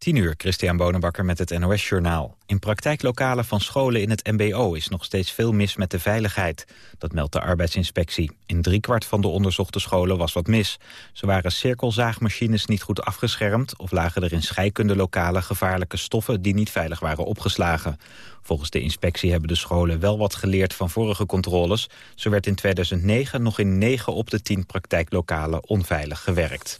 10 uur, Christian Bonenbakker met het NOS Journaal. In praktijklokalen van scholen in het mbo is nog steeds veel mis met de veiligheid. Dat meldt de arbeidsinspectie. In driekwart van de onderzochte scholen was wat mis. Zo waren cirkelzaagmachines niet goed afgeschermd... of lagen er in scheikundelokalen gevaarlijke stoffen... die niet veilig waren opgeslagen. Volgens de inspectie hebben de scholen wel wat geleerd van vorige controles. Zo werd in 2009 nog in 9 op de 10 praktijklokalen onveilig gewerkt.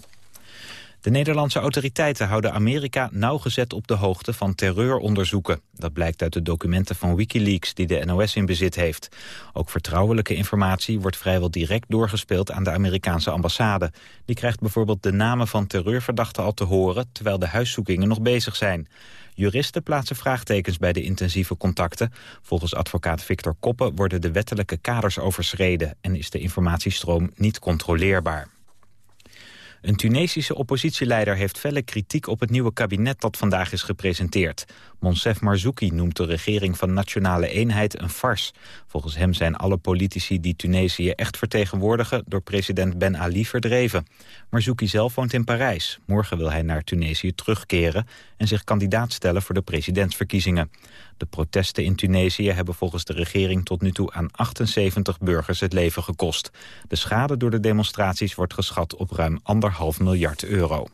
De Nederlandse autoriteiten houden Amerika nauwgezet op de hoogte van terreuronderzoeken. Dat blijkt uit de documenten van Wikileaks die de NOS in bezit heeft. Ook vertrouwelijke informatie wordt vrijwel direct doorgespeeld aan de Amerikaanse ambassade. Die krijgt bijvoorbeeld de namen van terreurverdachten al te horen, terwijl de huiszoekingen nog bezig zijn. Juristen plaatsen vraagtekens bij de intensieve contacten. Volgens advocaat Victor Koppen worden de wettelijke kaders overschreden... en is de informatiestroom niet controleerbaar. Een Tunesische oppositieleider heeft felle kritiek op het nieuwe kabinet dat vandaag is gepresenteerd. Monsef Marzouki noemt de regering van Nationale Eenheid een fars. Volgens hem zijn alle politici die Tunesië echt vertegenwoordigen door president Ben Ali verdreven. Marzouki zelf woont in Parijs. Morgen wil hij naar Tunesië terugkeren en zich kandidaat stellen voor de presidentsverkiezingen. De protesten in Tunesië hebben volgens de regering tot nu toe aan 78 burgers het leven gekost. De schade door de demonstraties wordt geschat op ruim anderhalf miljard euro.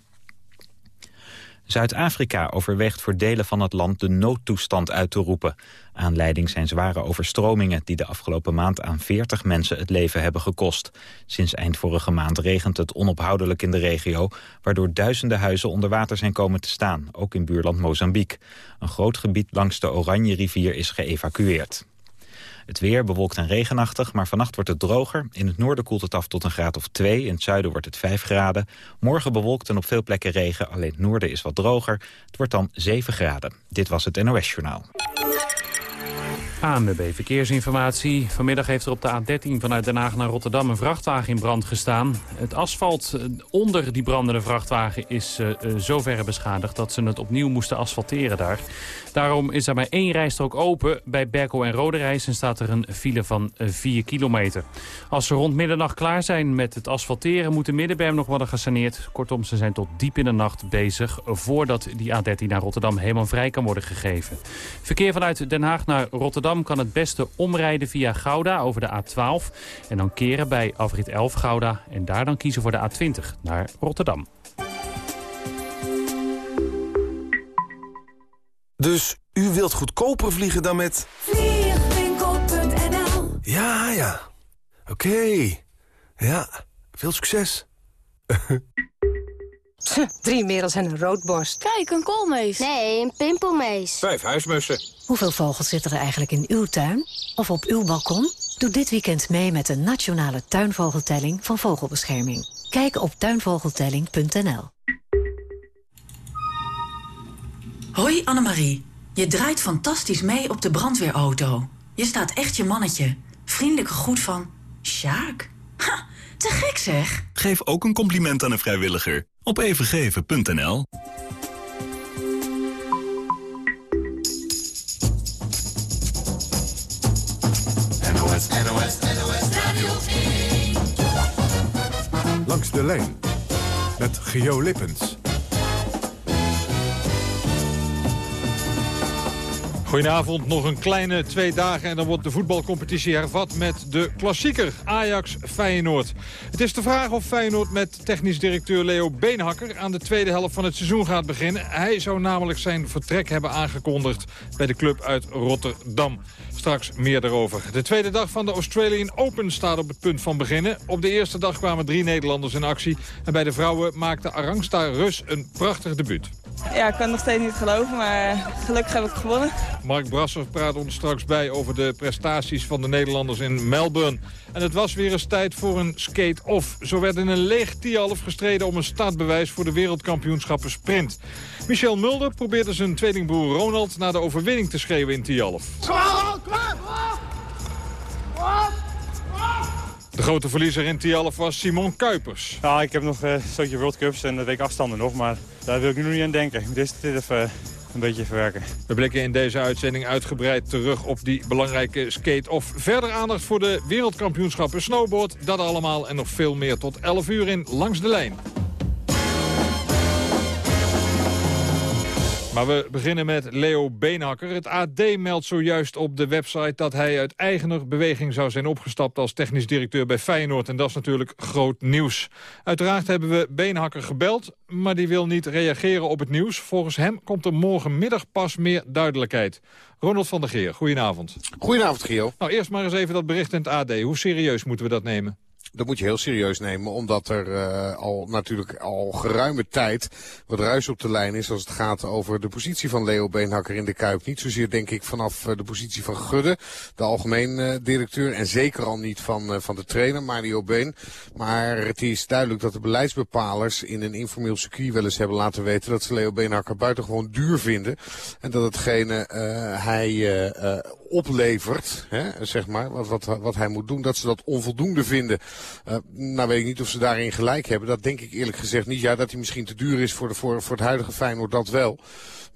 Zuid-Afrika overweegt voor delen van het land de noodtoestand uit te roepen. Aanleiding zijn zware overstromingen die de afgelopen maand aan 40 mensen het leven hebben gekost. Sinds eind vorige maand regent het onophoudelijk in de regio, waardoor duizenden huizen onder water zijn komen te staan, ook in buurland Mozambique. Een groot gebied langs de Oranje rivier is geëvacueerd. Het weer bewolkt en regenachtig, maar vannacht wordt het droger. In het noorden koelt het af tot een graad of 2, in het zuiden wordt het 5 graden. Morgen bewolkt en op veel plekken regen, alleen het noorden is wat droger. Het wordt dan 7 graden. Dit was het NOS Journaal. ANWB Verkeersinformatie. Vanmiddag heeft er op de A13 vanuit Den Haag naar Rotterdam een vrachtwagen in brand gestaan. Het asfalt eh, onder die brandende vrachtwagen is uh, zoverre beschadigd dat ze het opnieuw moesten asfalteren daar. Daarom is er maar één rijstrook open bij Berkel en Roderijs en staat er een file van 4 kilometer. Als ze rond middernacht klaar zijn met het asfalteren moet de middenberm nog worden gesaneerd. Kortom, ze zijn tot diep in de nacht bezig voordat die A13 naar Rotterdam helemaal vrij kan worden gegeven. Verkeer vanuit Den Haag naar Rotterdam kan het beste omrijden via Gouda over de A12. En dan keren bij afrit 11 Gouda en daar dan kiezen voor de A20 naar Rotterdam. Dus u wilt goedkoper vliegen dan met... Vliegwinkel.nl Ja, ja. Oké. Ja, veel succes. Drie merels en een roodborst. Kijk, een koolmees. Nee, een pimpelmees. Vijf huismussen. Hoeveel vogels zitten er eigenlijk in uw tuin? Of op uw balkon? Doe dit weekend mee met de nationale tuinvogeltelling van Vogelbescherming. Kijk op tuinvogeltelling.nl Hoi Annemarie. Je draait fantastisch mee op de brandweerauto. Je staat echt je mannetje. Vriendelijke groet van... Sjaak. Ha, te gek zeg. Geef ook een compliment aan een vrijwilliger op evengeven.nl. NOS, NOS, NOS Radio 1. Langs de lijn met Geo Lippens. Goedenavond, nog een kleine twee dagen en dan wordt de voetbalcompetitie hervat met de klassieker Ajax-Feyenoord. Het is de vraag of Feyenoord met technisch directeur Leo Beenhakker aan de tweede helft van het seizoen gaat beginnen. Hij zou namelijk zijn vertrek hebben aangekondigd bij de club uit Rotterdam. Straks meer daarover. De tweede dag van de Australian Open staat op het punt van beginnen. Op de eerste dag kwamen drie Nederlanders in actie. En bij de vrouwen maakte Arangsta Rus een prachtig debuut. Ja, ik kan het nog steeds niet geloven, maar gelukkig heb ik gewonnen. Mark Brasser praat ons straks bij over de prestaties van de Nederlanders in Melbourne. En het was weer eens tijd voor een skate-off. Zo werd in een leeg Tialf gestreden om een startbewijs voor de wereldkampioenschappen sprint. Michel Mulder probeerde zijn tweelingbroer Ronald naar de overwinning te schreeuwen in Tialf. De grote verliezer in Tialf was Simon Kuipers. Ja, ik heb nog een stukje World Cups en de week afstanden nog, maar daar wil ik nu nog niet aan denken. Ik moet dit even een beetje verwerken. We blikken in deze uitzending uitgebreid terug op die belangrijke skate-off. Verder aandacht voor de wereldkampioenschappen snowboard. Dat allemaal en nog veel meer tot 11 uur in Langs de Lijn. Maar we beginnen met Leo Beenhakker. Het AD meldt zojuist op de website dat hij uit eigener beweging zou zijn opgestapt als technisch directeur bij Feyenoord. En dat is natuurlijk groot nieuws. Uiteraard hebben we Beenhakker gebeld, maar die wil niet reageren op het nieuws. Volgens hem komt er morgenmiddag pas meer duidelijkheid. Ronald van der Geer, goedenavond. Goedenavond, Gio. Nou, eerst maar eens even dat bericht in het AD. Hoe serieus moeten we dat nemen? Dat moet je heel serieus nemen, omdat er uh, al natuurlijk al geruime tijd wat ruis op de lijn is als het gaat over de positie van Leo Beenhakker in de Kuip. Niet zozeer denk ik vanaf uh, de positie van Gudde, de algemeen uh, directeur, en zeker al niet van, van de trainer Mario Been. Maar het is duidelijk dat de beleidsbepalers in een informeel circuit wel eens hebben laten weten dat ze Leo Beenhakker buitengewoon duur vinden. En dat hetgene hij oplevert, hè, zeg maar, wat, wat, wat hij moet doen, dat ze dat onvoldoende vinden. Uh, nou weet ik niet of ze daarin gelijk hebben. Dat denk ik eerlijk gezegd niet. Ja, dat hij misschien te duur is voor, de, voor, voor het huidige Feyenoord, dat wel.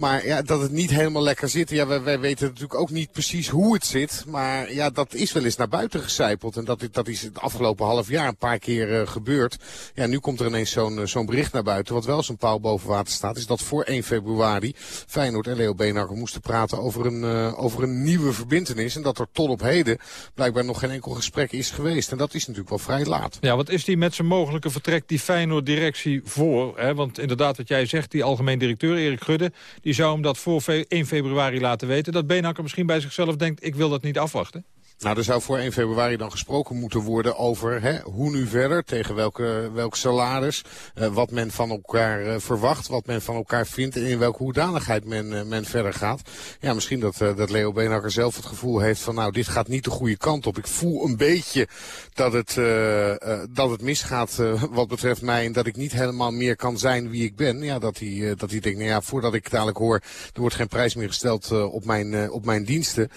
Maar ja, dat het niet helemaal lekker zit. Ja, wij, weten natuurlijk ook niet precies hoe het zit. Maar ja, dat is wel eens naar buiten gecijpeld. En dat, dat is het afgelopen half jaar een paar keer uh, gebeurd. Ja, nu komt er ineens zo'n uh, zo'n bericht naar buiten. Wat wel zo'n paal boven water staat. Is dat voor 1 februari Feyenoord en Leo Beenhakker moesten praten over een, uh, over een nieuwe verbindenis. En dat er tot op heden blijkbaar nog geen enkel gesprek is geweest. En dat is natuurlijk wel vrij laat. Ja, wat is die met zijn mogelijke vertrek die Feyenoord-directie voor? Hè? Want inderdaad, wat jij zegt, die algemeen directeur Erik Gudde... die zou hem dat voor 1 februari laten weten. Dat Beenhakker misschien bij zichzelf denkt, ik wil dat niet afwachten. Nou, er zou voor 1 februari dan gesproken moeten worden over hè, hoe nu verder, tegen welke, welk salaris, uh, wat men van elkaar uh, verwacht, wat men van elkaar vindt en in welke hoedanigheid men, uh, men verder gaat. Ja, misschien dat, dat Leo Beenhakker zelf het gevoel heeft van nou, dit gaat niet de goede kant op. Ik voel een beetje dat het, dat het misgaat wat betreft mij en dat ik niet helemaal meer kan zijn wie ik ben. Ja, dat hij, dat hij denkt, nou ja, voordat ik dadelijk hoor, er wordt geen prijs meer gesteld op, mijn, op mijn diensten,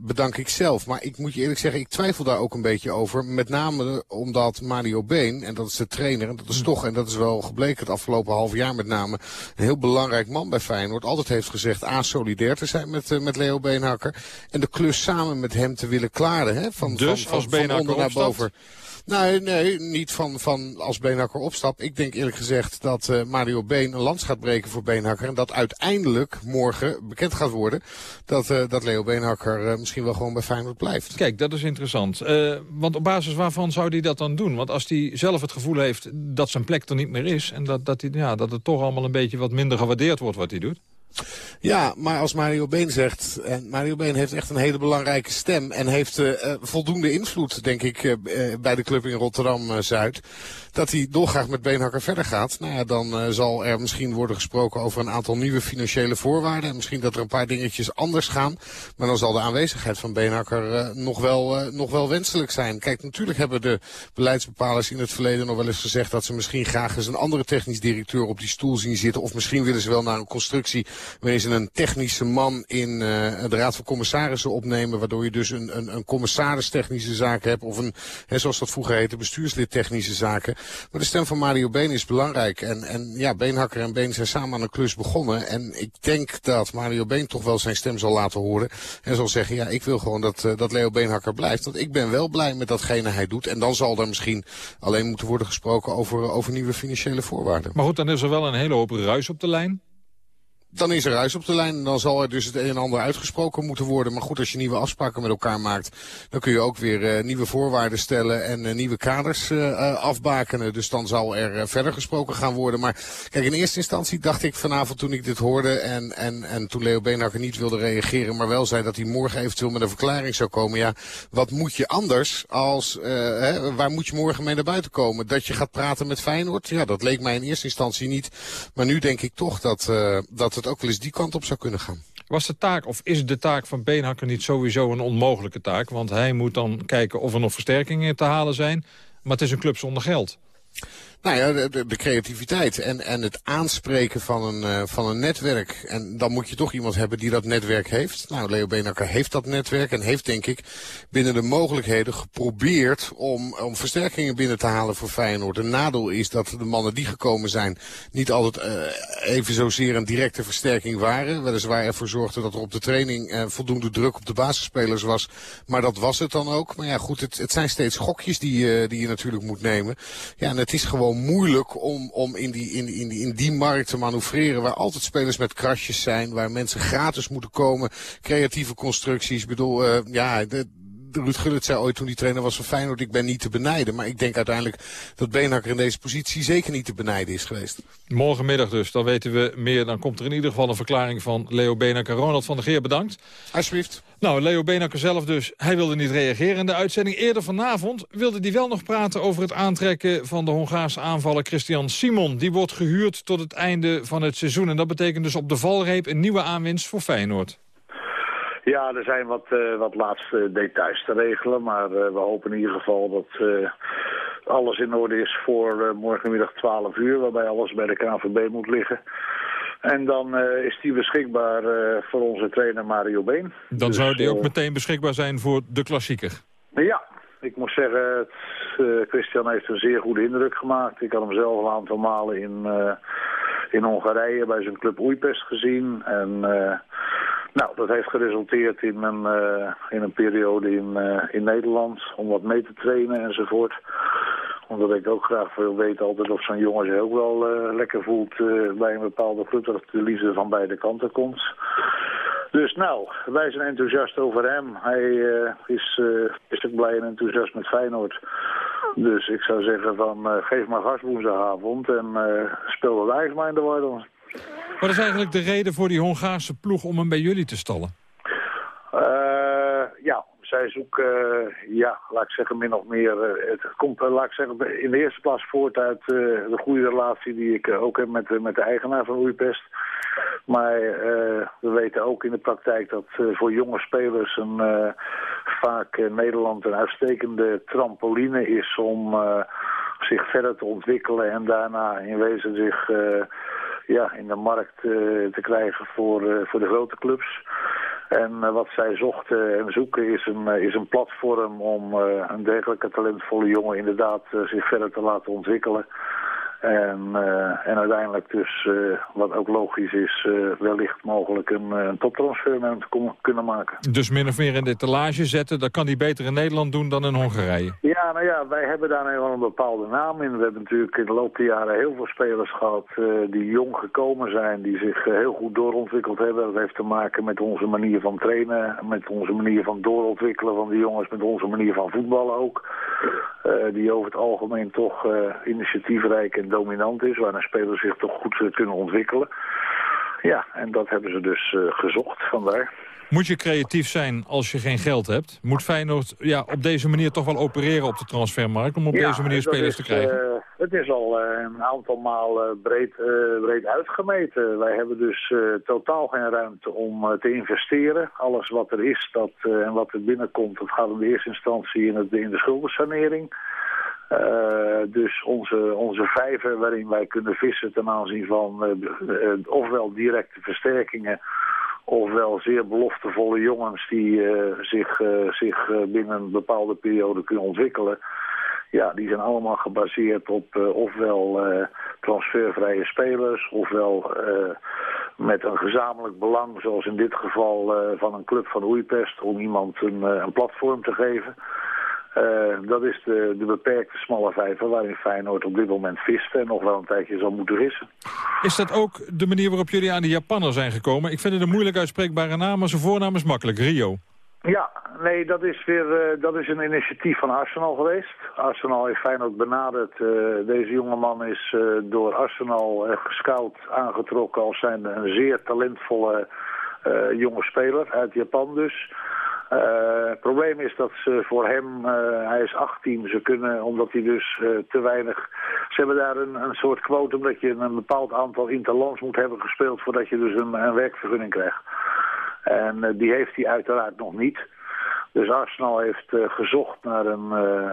bedank ik zelf. Maar ik moet je eerlijk zeggen, ik twijfel daar ook een beetje over. Met name omdat Mario Been, en dat is de trainer, en dat is hm. toch, en dat is wel gebleken het afgelopen half jaar met name, een heel belangrijk man bij Feyenoord. Altijd heeft gezegd A, solidair te zijn met, uh, met Leo Beenhakker. En de klus samen met hem te willen klaren. Hè? Van, dus van, van, als onder naar boven. Nee, nee, niet van, van als Beenhakker opstapt. Ik denk eerlijk gezegd dat uh, Mario Been een lans gaat breken voor Beenhakker. En dat uiteindelijk morgen bekend gaat worden dat, uh, dat Leo Beenhakker uh, misschien wel gewoon bij Feyenoord blijft. Kijk, dat is interessant. want op basis waarvan zou hij dat dan doen? Want als hij zelf het gevoel heeft dat zijn plek er niet meer is... en dat, dat, hij, ja, dat het toch allemaal een beetje wat minder gewaardeerd wordt wat hij doet... Ja, maar als Mario Been zegt, en Mario Been heeft echt een hele belangrijke stem en heeft uh, voldoende invloed, denk ik, bij de club in Rotterdam-Zuid dat hij dolgraag met Beenhakker verder gaat. Nou ja, dan uh, zal er misschien worden gesproken over een aantal nieuwe financiële voorwaarden. En misschien dat er een paar dingetjes anders gaan. Maar dan zal de aanwezigheid van Beenhakker uh, nog, wel, uh, nog wel wenselijk zijn. Kijk, natuurlijk hebben de beleidsbepalers in het verleden nog wel eens gezegd... dat ze misschien graag eens een andere technisch directeur op die stoel zien zitten. Of misschien willen ze wel naar een constructie waarin ze een technische man in de Raad van Commissarissen opnemen. Waardoor je dus een, een, een zaken hebt. Of een, hè, zoals dat vroeger heette, bestuurslid technische zaken. Maar de stem van Mario Been is belangrijk. En, en ja, Beenhakker en Been zijn samen aan een klus begonnen. En ik denk dat Mario Been toch wel zijn stem zal laten horen. En zal zeggen, ja, ik wil gewoon dat, uh, dat Leo Beenhakker blijft. Want ik ben wel blij met datgene hij doet. En dan zal er misschien alleen moeten worden gesproken over, over nieuwe financiële voorwaarden. Maar goed, dan is er wel een hele hoop ruis op de lijn dan is er ruis op de lijn. Dan zal er dus het een en ander uitgesproken moeten worden. Maar goed, als je nieuwe afspraken met elkaar maakt... dan kun je ook weer uh, nieuwe voorwaarden stellen en uh, nieuwe kaders uh, afbakenen. Dus dan zal er verder gesproken gaan worden. Maar kijk, in eerste instantie dacht ik vanavond toen ik dit hoorde... en, en, en toen Leo Beenhakker niet wilde reageren... maar wel zei dat hij morgen eventueel met een verklaring zou komen. Ja, wat moet je anders als... Hè, waar moet je morgen mee naar buiten komen? Dat je gaat praten met Feyenoord? Ja, dat leek mij in eerste instantie niet. Maar nu denk ik toch dat, dat het ook wel eens die kant op zou kunnen gaan. Was de taak, of is de taak van Beenhakker niet sowieso een onmogelijke taak? Want hij moet dan kijken of er nog versterkingen te halen zijn. Maar het is een club zonder geld. Nou ja, de, creativiteit en, en het aanspreken van een, uh, van een netwerk. En dan moet je toch iemand hebben die dat netwerk heeft. Nou, Leo Benakker heeft dat netwerk en heeft denk ik binnen de mogelijkheden geprobeerd om, om versterkingen binnen te halen voor Feyenoord. Een nadeel is dat de mannen die gekomen zijn niet altijd uh, even zozeer een directe versterking waren. Weliswaar ervoor zorgde dat er op de training uh, voldoende druk op de basisspelers was. Maar dat was het dan ook. Maar ja goed, het, het zijn steeds gokjes die, die je natuurlijk moet nemen. Ja, en het is gewoon moeilijk om, om in, die, in, in, in die markt te manoeuvreren. Waar altijd spelers met krasjes zijn. Waar mensen gratis moeten komen. Creatieve constructies. Ik bedoel, uh, ja, de, Ruud Gullit zei ooit toen hij trainer was van Feyenoord, ik ben niet te benijden. Maar ik denk uiteindelijk dat Beenhakker in deze positie zeker niet te benijden is geweest. Morgenmiddag dus, dan weten we meer. Dan komt er in ieder geval een verklaring van Leo Beenhakker. Ronald van der Geer, bedankt. Alsjeblieft. Nou, Leo Beenhakker zelf dus, hij wilde niet reageren in de uitzending. Eerder vanavond wilde hij wel nog praten over het aantrekken van de Hongaarse aanvaller Christian Simon. Die wordt gehuurd tot het einde van het seizoen. En dat betekent dus op de valreep een nieuwe aanwinst voor Feyenoord. Ja, er zijn wat, uh, wat laatste details te regelen. Maar uh, we hopen in ieder geval dat uh, alles in orde is voor morgenmiddag 12 uur. Waarbij alles bij de KNVB moet liggen. En dan is die beschikbaar voor onze trainer Mario Been. Dan dus, zou die ook meteen beschikbaar zijn voor de klassieker? Ja, ik moet zeggen, Christian heeft een zeer goede indruk gemaakt. Ik had hem zelf een aantal malen in, in Hongarije bij zijn club Oeipest gezien. En nou, dat heeft geresulteerd in een, uh, in een periode in, uh, in Nederland om wat mee te trainen enzovoort. Omdat ik ook graag wil weten altijd of zo'n jongen zich ook wel uh, lekker voelt bij een bepaalde club. Dat de liefde van beide kanten komt. Dus nou, wij zijn enthousiast over hem. Hij is, is ook blij en enthousiast met Feyenoord. Dus ik zou zeggen van geef maar gas woensdagavond en speel wat ijs maar in de war wat is eigenlijk de reden voor die Hongaarse ploeg om hem bij jullie te stallen? Uh, ja, zij zoeken, uh, ja, laat ik zeggen, min of meer... Uh, het komt, laat ik zeggen, in de eerste plaats voort uit de goede relatie die ik ook heb met, met de eigenaar van Oeipest. Maar we weten ook in de praktijk dat voor jonge spelers een, vaak Nederland een uitstekende trampoline is om zich verder te ontwikkelen en daarna in wezen zich ja, in de markt eh, te krijgen voor, eh, voor de grote clubs. En eh, wat zij zochten en zoeken is een, is een platform om een dergelijke talentvolle jongen inderdaad zich verder te laten ontwikkelen. En, uh, en uiteindelijk dus, uh, wat ook logisch is, uh, wellicht mogelijk een, een toptransfer met hem te kunnen maken. Dus min of meer in de talage zetten, dat kan hij beter in Nederland doen dan in Hongarije? Ja, nou ja, wij hebben daar nou een bepaalde naam in. We hebben natuurlijk in de loop der jaren heel veel spelers gehad die jong gekomen zijn, die zich heel goed doorontwikkeld hebben. Dat heeft te maken met onze manier van trainen, met onze manier van doorontwikkelen van de jongens, met onze manier van voetballen ook. die over het algemeen toch initiatiefrijk en dominant is, waar een speler zich toch goed uh, kunnen ontwikkelen. Ja, en dat hebben ze dus uh, gezocht, vandaar. Moet je creatief zijn als je geen geld hebt? Moet Feyenoord ja, op deze manier toch wel opereren op de transfermarkt... om op deze manier spelers is, te krijgen? Uh, het is al een aantal maal breed, breed uitgemeten. Wij hebben dus totaal geen ruimte om te investeren. Alles wat er is dat, en wat er binnenkomt... dat gaat in de eerste instantie in, het, in de schuldensanering... Uh, dus onze, onze vijver waarin wij kunnen vissen ten aanzien van uh, ofwel directe versterkingen ofwel zeer beloftevolle jongens die zich, zich binnen een bepaalde periode kunnen ontwikkelen. Ja, die zijn allemaal gebaseerd op ofwel transfervrije spelers ofwel met een gezamenlijk belang, zoals in dit geval van een club van Oeipest, om iemand een, een platform te geven. Uh, dat is de, de beperkte smalle vijver waarin Feyenoord op dit moment vist en nog wel een tijdje zal moeten vissen. Is dat ook de manier waarop jullie aan de Japaner zijn gekomen? Ik vind het een moeilijk uitspreekbare naam, maar zijn voornaam is makkelijk, Rio. Ja, nee, dat is weer uh, dat is een initiatief van Arsenal geweest. Arsenal heeft Feyenoord benaderd. Uh, deze jongeman is door Arsenal gescout aangetrokken als zijn een zeer talentvolle jonge speler uit Japan dus. Uh, het probleem is dat ze voor hem, uh, hij is 18, ze kunnen, omdat hij dus uh, te weinig... Ze hebben daar een, een soort quotum dat je een bepaald aantal interlands moet hebben gespeeld... voordat je dus een, een werkvergunning krijgt. En die heeft hij uiteraard nog niet. Dus Arsenal heeft gezocht naar een,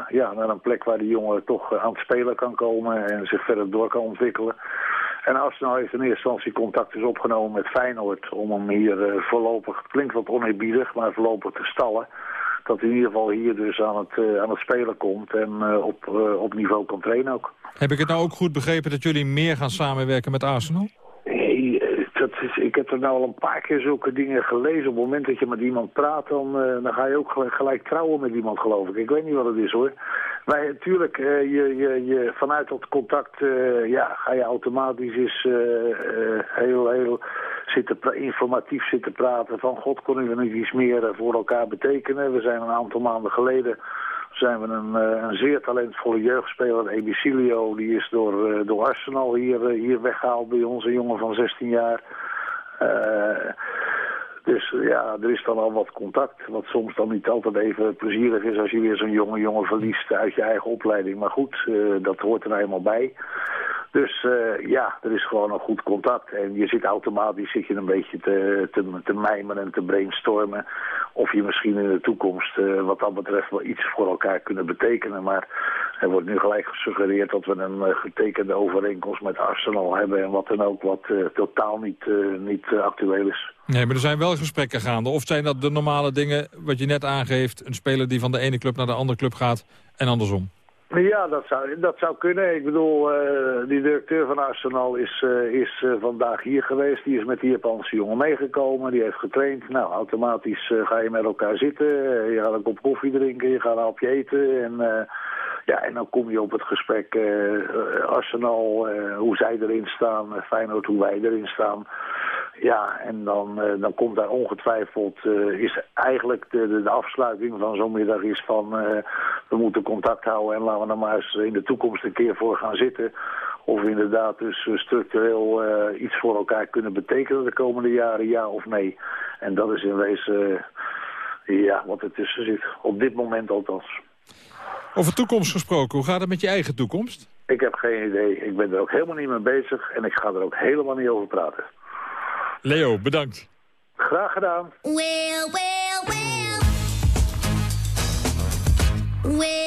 ja, naar een plek waar die jongen toch aan het spelen kan komen... en zich verder door kan ontwikkelen. En Arsenal heeft in eerste instantie contact dus opgenomen met Feyenoord... om hem hier uh, voorlopig, klinkt wat oneerbiedig, maar voorlopig te stallen. Dat hij in ieder geval hier dus aan het, uh, aan het spelen komt en uh, op, op niveau kan trainen ook. Heb ik het nou ook goed begrepen dat jullie meer gaan samenwerken met Arsenal? Is, ik heb er nou al een paar keer zulke dingen gelezen. Op het moment dat je met iemand praat, dan, uh, dan ga je ook gelijk, trouwen met iemand, geloof ik. Ik weet niet wat het is, hoor. Maar natuurlijk, uh, je, je, je, vanuit dat contact ja, ga je automatisch eens heel, heel zitten informatief zitten praten. Van, god, kon u niet iets meer voor elkaar betekenen? We zijn een aantal maanden geleden zijn we een, een zeer talentvolle jeugdspeler, Ebicilio. Die is door, door Arsenal hier, hier weggehaald bij ons, een jongen van 16 jaar. Uh, dus ja, er is dan al wat contact, wat soms dan niet altijd even plezierig is als je weer zo'n jonge jongen verliest uit je eigen opleiding. Maar goed, uh, dat hoort er nou eenmaal bij. Dus uh, ja, er is gewoon een goed contact. En je zit automatisch zit je een beetje te, te, mijmeren en te brainstormen. Of je misschien in de toekomst uh, wat dat betreft wel iets voor elkaar kunnen betekenen. Maar er wordt nu gelijk gesuggereerd dat we een uh, getekende overeenkomst met Arsenal hebben. En wat dan ook wat totaal niet, niet actueel is. Nee, maar er zijn wel gesprekken gaande. Of zijn dat de normale dingen wat je net aangeeft... een speler die van de ene club naar de andere club gaat en andersom? Ja, dat zou, dat zou kunnen. Ik bedoel, uh, die directeur van Arsenal is, uh, is uh, vandaag hier geweest. Die is met die Japanse jongen meegekomen. Die heeft getraind. Nou, automatisch ga je met elkaar zitten. je gaat een kop koffie drinken. Je gaat een hapje eten. En, ja, en dan kom je op het gesprek Arsenal, hoe zij erin staan. Feyenoord, hoe wij erin staan. Ja, en dan, uh, dan komt daar ongetwijfeld, uh, is eigenlijk de, de, de afsluiting van zo'n middag is van uh, we moeten contact houden en laten we er maar eens in de toekomst een keer voor gaan zitten. Of we inderdaad dus structureel iets voor elkaar kunnen betekenen de komende jaren, ja of nee. En dat is in wezen ja, wat er tussen zit, op dit moment althans. Over toekomst gesproken, hoe gaat het met je eigen toekomst? Ik heb geen idee. Ik ben er ook helemaal niet mee bezig en ik ga er ook helemaal niet over praten. Leo, bedankt. Graag gedaan. Well, well, well. Well,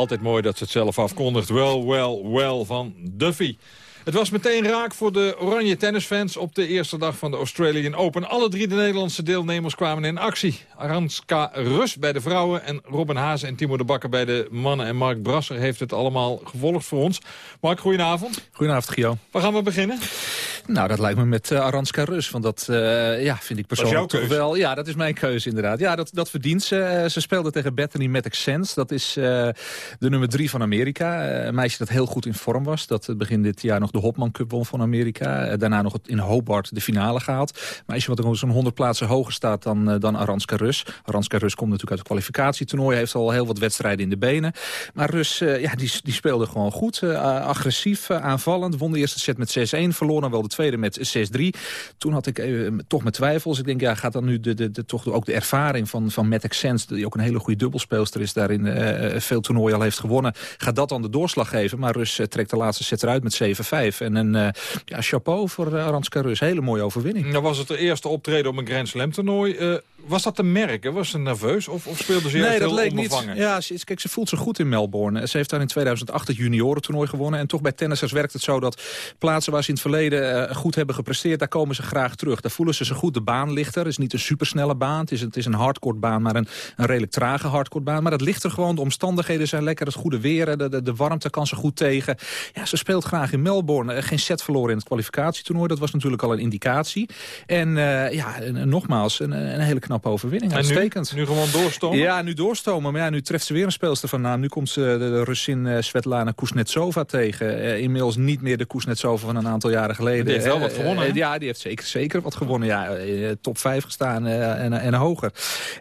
Altijd mooi dat ze het zelf afkondigt. Wel, wel, wel van Duffy. Het was meteen raak voor de oranje tennisfans op de eerste dag van de Australian Open. Alle drie de Nederlandse deelnemers kwamen in actie. Aranska Rus bij de vrouwen en Robin Haase en Timo de Bakker bij de mannen. En Mark Brasser heeft het allemaal gevolgd voor ons. Mark, goedenavond. Goedenavond, Gio. Waar gaan we beginnen? Nou, dat lijkt me met uh, Aranska Rus. Want dat uh, ja, vind ik persoonlijk toch keuze. wel... Ja, dat is mijn keuze inderdaad. Ja, dat, dat verdient ze. Uh, ze speelde tegen Bethany Matic Sense. Dat is de nummer drie van Amerika. een meisje dat heel goed in vorm was. Dat begin dit jaar nog de Hopman Cup won van Amerika. daarna nog in Hobart de finale gehaald. Meisje wat zo'n 100 plaatsen hoger staat dan, dan Aranska Rus. Aranska Rus komt natuurlijk uit het kwalificatietoernooi. Heeft al heel wat wedstrijden in de benen. Maar Rus, ja, die, die speelde gewoon goed. agressief, aanvallend. Won de eerste set met 6-1. Verloor dan wel de tweede met 6-3. Toen had ik toch mijn twijfels. Ik denk, ja, gaat dan nu de, de, de, toch ook de ervaring van, van Sense... die ook een hele goede dubbelspeelster is, daarin veel toernooien al heeft gewonnen... gaat dat dan de doorslag geven? Maar Rus trekt de laatste set eruit met 7-5. En een uh, ja, chapeau voor uh, Aranska Rus. Hele mooie overwinning. Nou was het de eerste optreden op een Grand Slam toernooi. was dat te merken? Was ze nerveus? Of, of speelde ze nee, heel dat leek onbevangen? niet. Ja, ze, kijk, ze voelt zich goed in Melbourne. Ze heeft daar in 2008 het juniorentoernooi gewonnen. En toch bij tennissers werkt het zo dat plaatsen waar ze in het verleden goed hebben gepresteerd, daar komen ze graag terug. Daar voelen ze zich goed. De baan ligt er. Het is niet een supersnelle baan. Het is, het is een hardcore baan, maar een, een redelijk trage hardcore baan. Maar dat ligt er gewoon. De omstandigheden zijn lekker. Het goede weer, de, de, de warmte kan ze goed tegen. Ja, ze speelt graag in Melbourne. Geen set verloren in het kwalificatietoernooi. Dat was natuurlijk al een indicatie. En uh, ja, en, nogmaals, een, een, hele knappe overwinning. En Uitstekend. Nu, nu gewoon doorstomen? Ja, nu doorstomen. Maar ja, nu treft ze weer een speelster van naam. Nu komt ze de, de Russin uh, Svetlana Kuznetsova tegen. Inmiddels niet meer de Kuznetsova van een aantal jaren geleden. Die heeft wel wat gewonnen, Ja, die heeft zeker, zeker wat gewonnen. Ja, top 5 gestaan en, en hoger.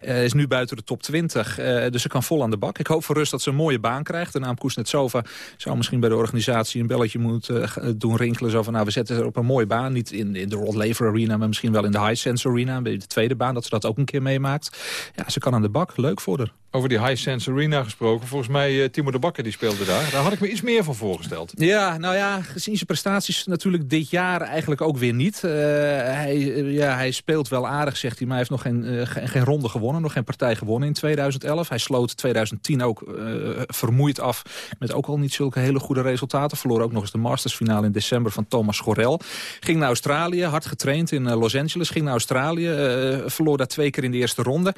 Is nu buiten de top 20. Uh, dus ze kan vol aan de bak. Ik hoop voor rust dat ze een mooie baan krijgt. De naam Kuznetsova zou misschien bij de organisatie een belletje moeten doen rinkelen. Zo van, nou, we zetten ze op een mooie baan. Niet in, in de Rod Laver Arena, maar misschien wel in de High Sense Arena. De tweede baan, dat ze dat ook een keer meemaakt. Ja, ze kan aan de bak. Leuk voor haar. Over die High Sense Arena gesproken. Volgens mij uh, Timo de Bakker die speelde daar. Daar had ik me iets meer van voorgesteld. Ja, nou ja, gezien zijn prestaties natuurlijk dit jaar eigenlijk ook weer niet. Uh, hij, uh, ja, hij speelt wel aardig, zegt hij, maar hij heeft nog geen, geen, ronde gewonnen. Nog geen partij gewonnen in 2011. Hij sloot 2010 ook vermoeid af met ook al niet zulke hele goede resultaten. Verloor ook nog eens de Mastersfinale in december van Thomas Schorel. Ging naar Australië, hard getraind in Los Angeles. Ging naar Australië, verloor daar twee keer in de eerste ronde.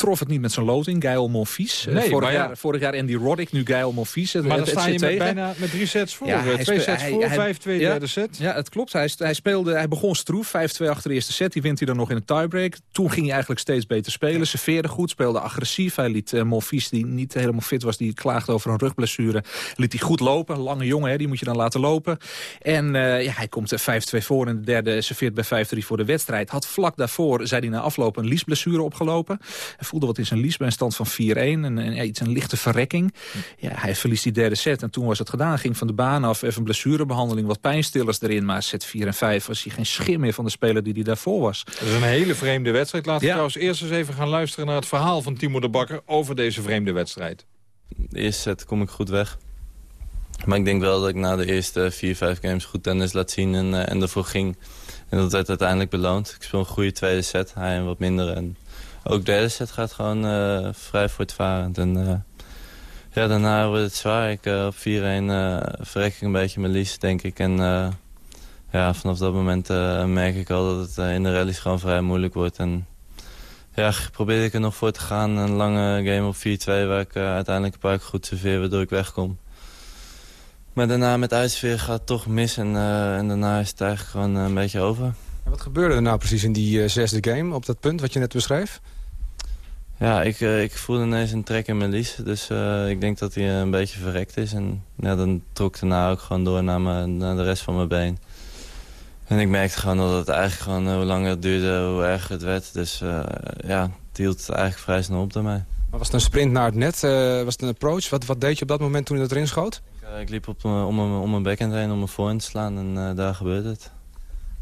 Trof het niet met zijn loting, Gael Monfils. Nee, vorig, ja. jaar, vorig jaar Andy Roddick, nu Gael Monfils. Maar dan sta je met bijna met drie sets voor. Ja, Twee sets hij, voor, hij, vijf, twee, ja, derde set. Ja, het klopt. Hij, hij, speelde, hij begon stroef, 5-2 achter de eerste set. Die wint hij dan nog in een tiebreak. Toen ging hij eigenlijk steeds beter spelen. Serveerde goed, speelde agressief. Hij liet uh, Monfils, die niet helemaal fit was, die klaagde over een rugblessure. Liet hij goed lopen. Lange jongen, hè, die moet je dan laten lopen. En uh, ja, hij komt 5-2 voor in de derde serveert bij 5-3 voor de wedstrijd. Had vlak daarvoor, zei hij na afloop, een liesblessure opgelopen. Hij voelde wat in zijn lies bij een stand van 4-1. En, iets een lichte verrekking. Ja, hij verliest die derde set en toen was het gedaan. Ging van de baan af, even een blessurebehandeling, wat pijnstillers erin. Maar set 4 en 5 was hij geen schim meer van de speler die hij daarvoor was. Dat is een hele vreemde wedstrijd. Laten we ja. trouwens eerst eens even gaan luisteren naar het verhaal van Timo de Bakker over deze vreemde wedstrijd. De eerste set kom ik goed weg. Maar ik denk wel dat ik na de eerste 4, 5 games goed tennis laat zien en, uh, en ervoor ging. En dat werd uiteindelijk beloond. Ik speel een goede tweede set, hij een wat minder. En ook de set gaat gewoon uh, vrij voortvarend. En uh, ja, daarna wordt het zwaar. Ik, uh, op 4-1 verrek ik een beetje mijn lies, denk ik. En ja, vanaf dat moment merk ik al dat het in de rallies gewoon vrij moeilijk wordt. En ja, probeerde ik er nog voor te gaan. Een lange game op 4-2 waar ik uiteindelijk een paar keer goed serveer, waardoor ik wegkom. Maar daarna met uitsfeer gaat het toch mis en, en daarna is het eigenlijk gewoon een beetje over. En wat gebeurde er nou precies in die uh, zesde game, op dat punt wat je net beschreef? Ja, ik, uh, ik voelde ineens een trek in mijn lies. Dus uh, ik denk dat hij een beetje verrekt is. En ja, dan trok ik daarna ook gewoon door naar, naar de rest van mijn been. En ik merkte gewoon dat het eigenlijk gewoon, hoe langer het duurde, hoe erger het werd. Dus ja, het hield eigenlijk vrij snel op daarmee. Maar was het een sprint naar het net? was het een approach? Wat, wat deed je op dat moment toen je dat erin schoot? Ik, ik liep op, om, om mijn backhand heen om mijn voorhand te slaan en daar gebeurde het.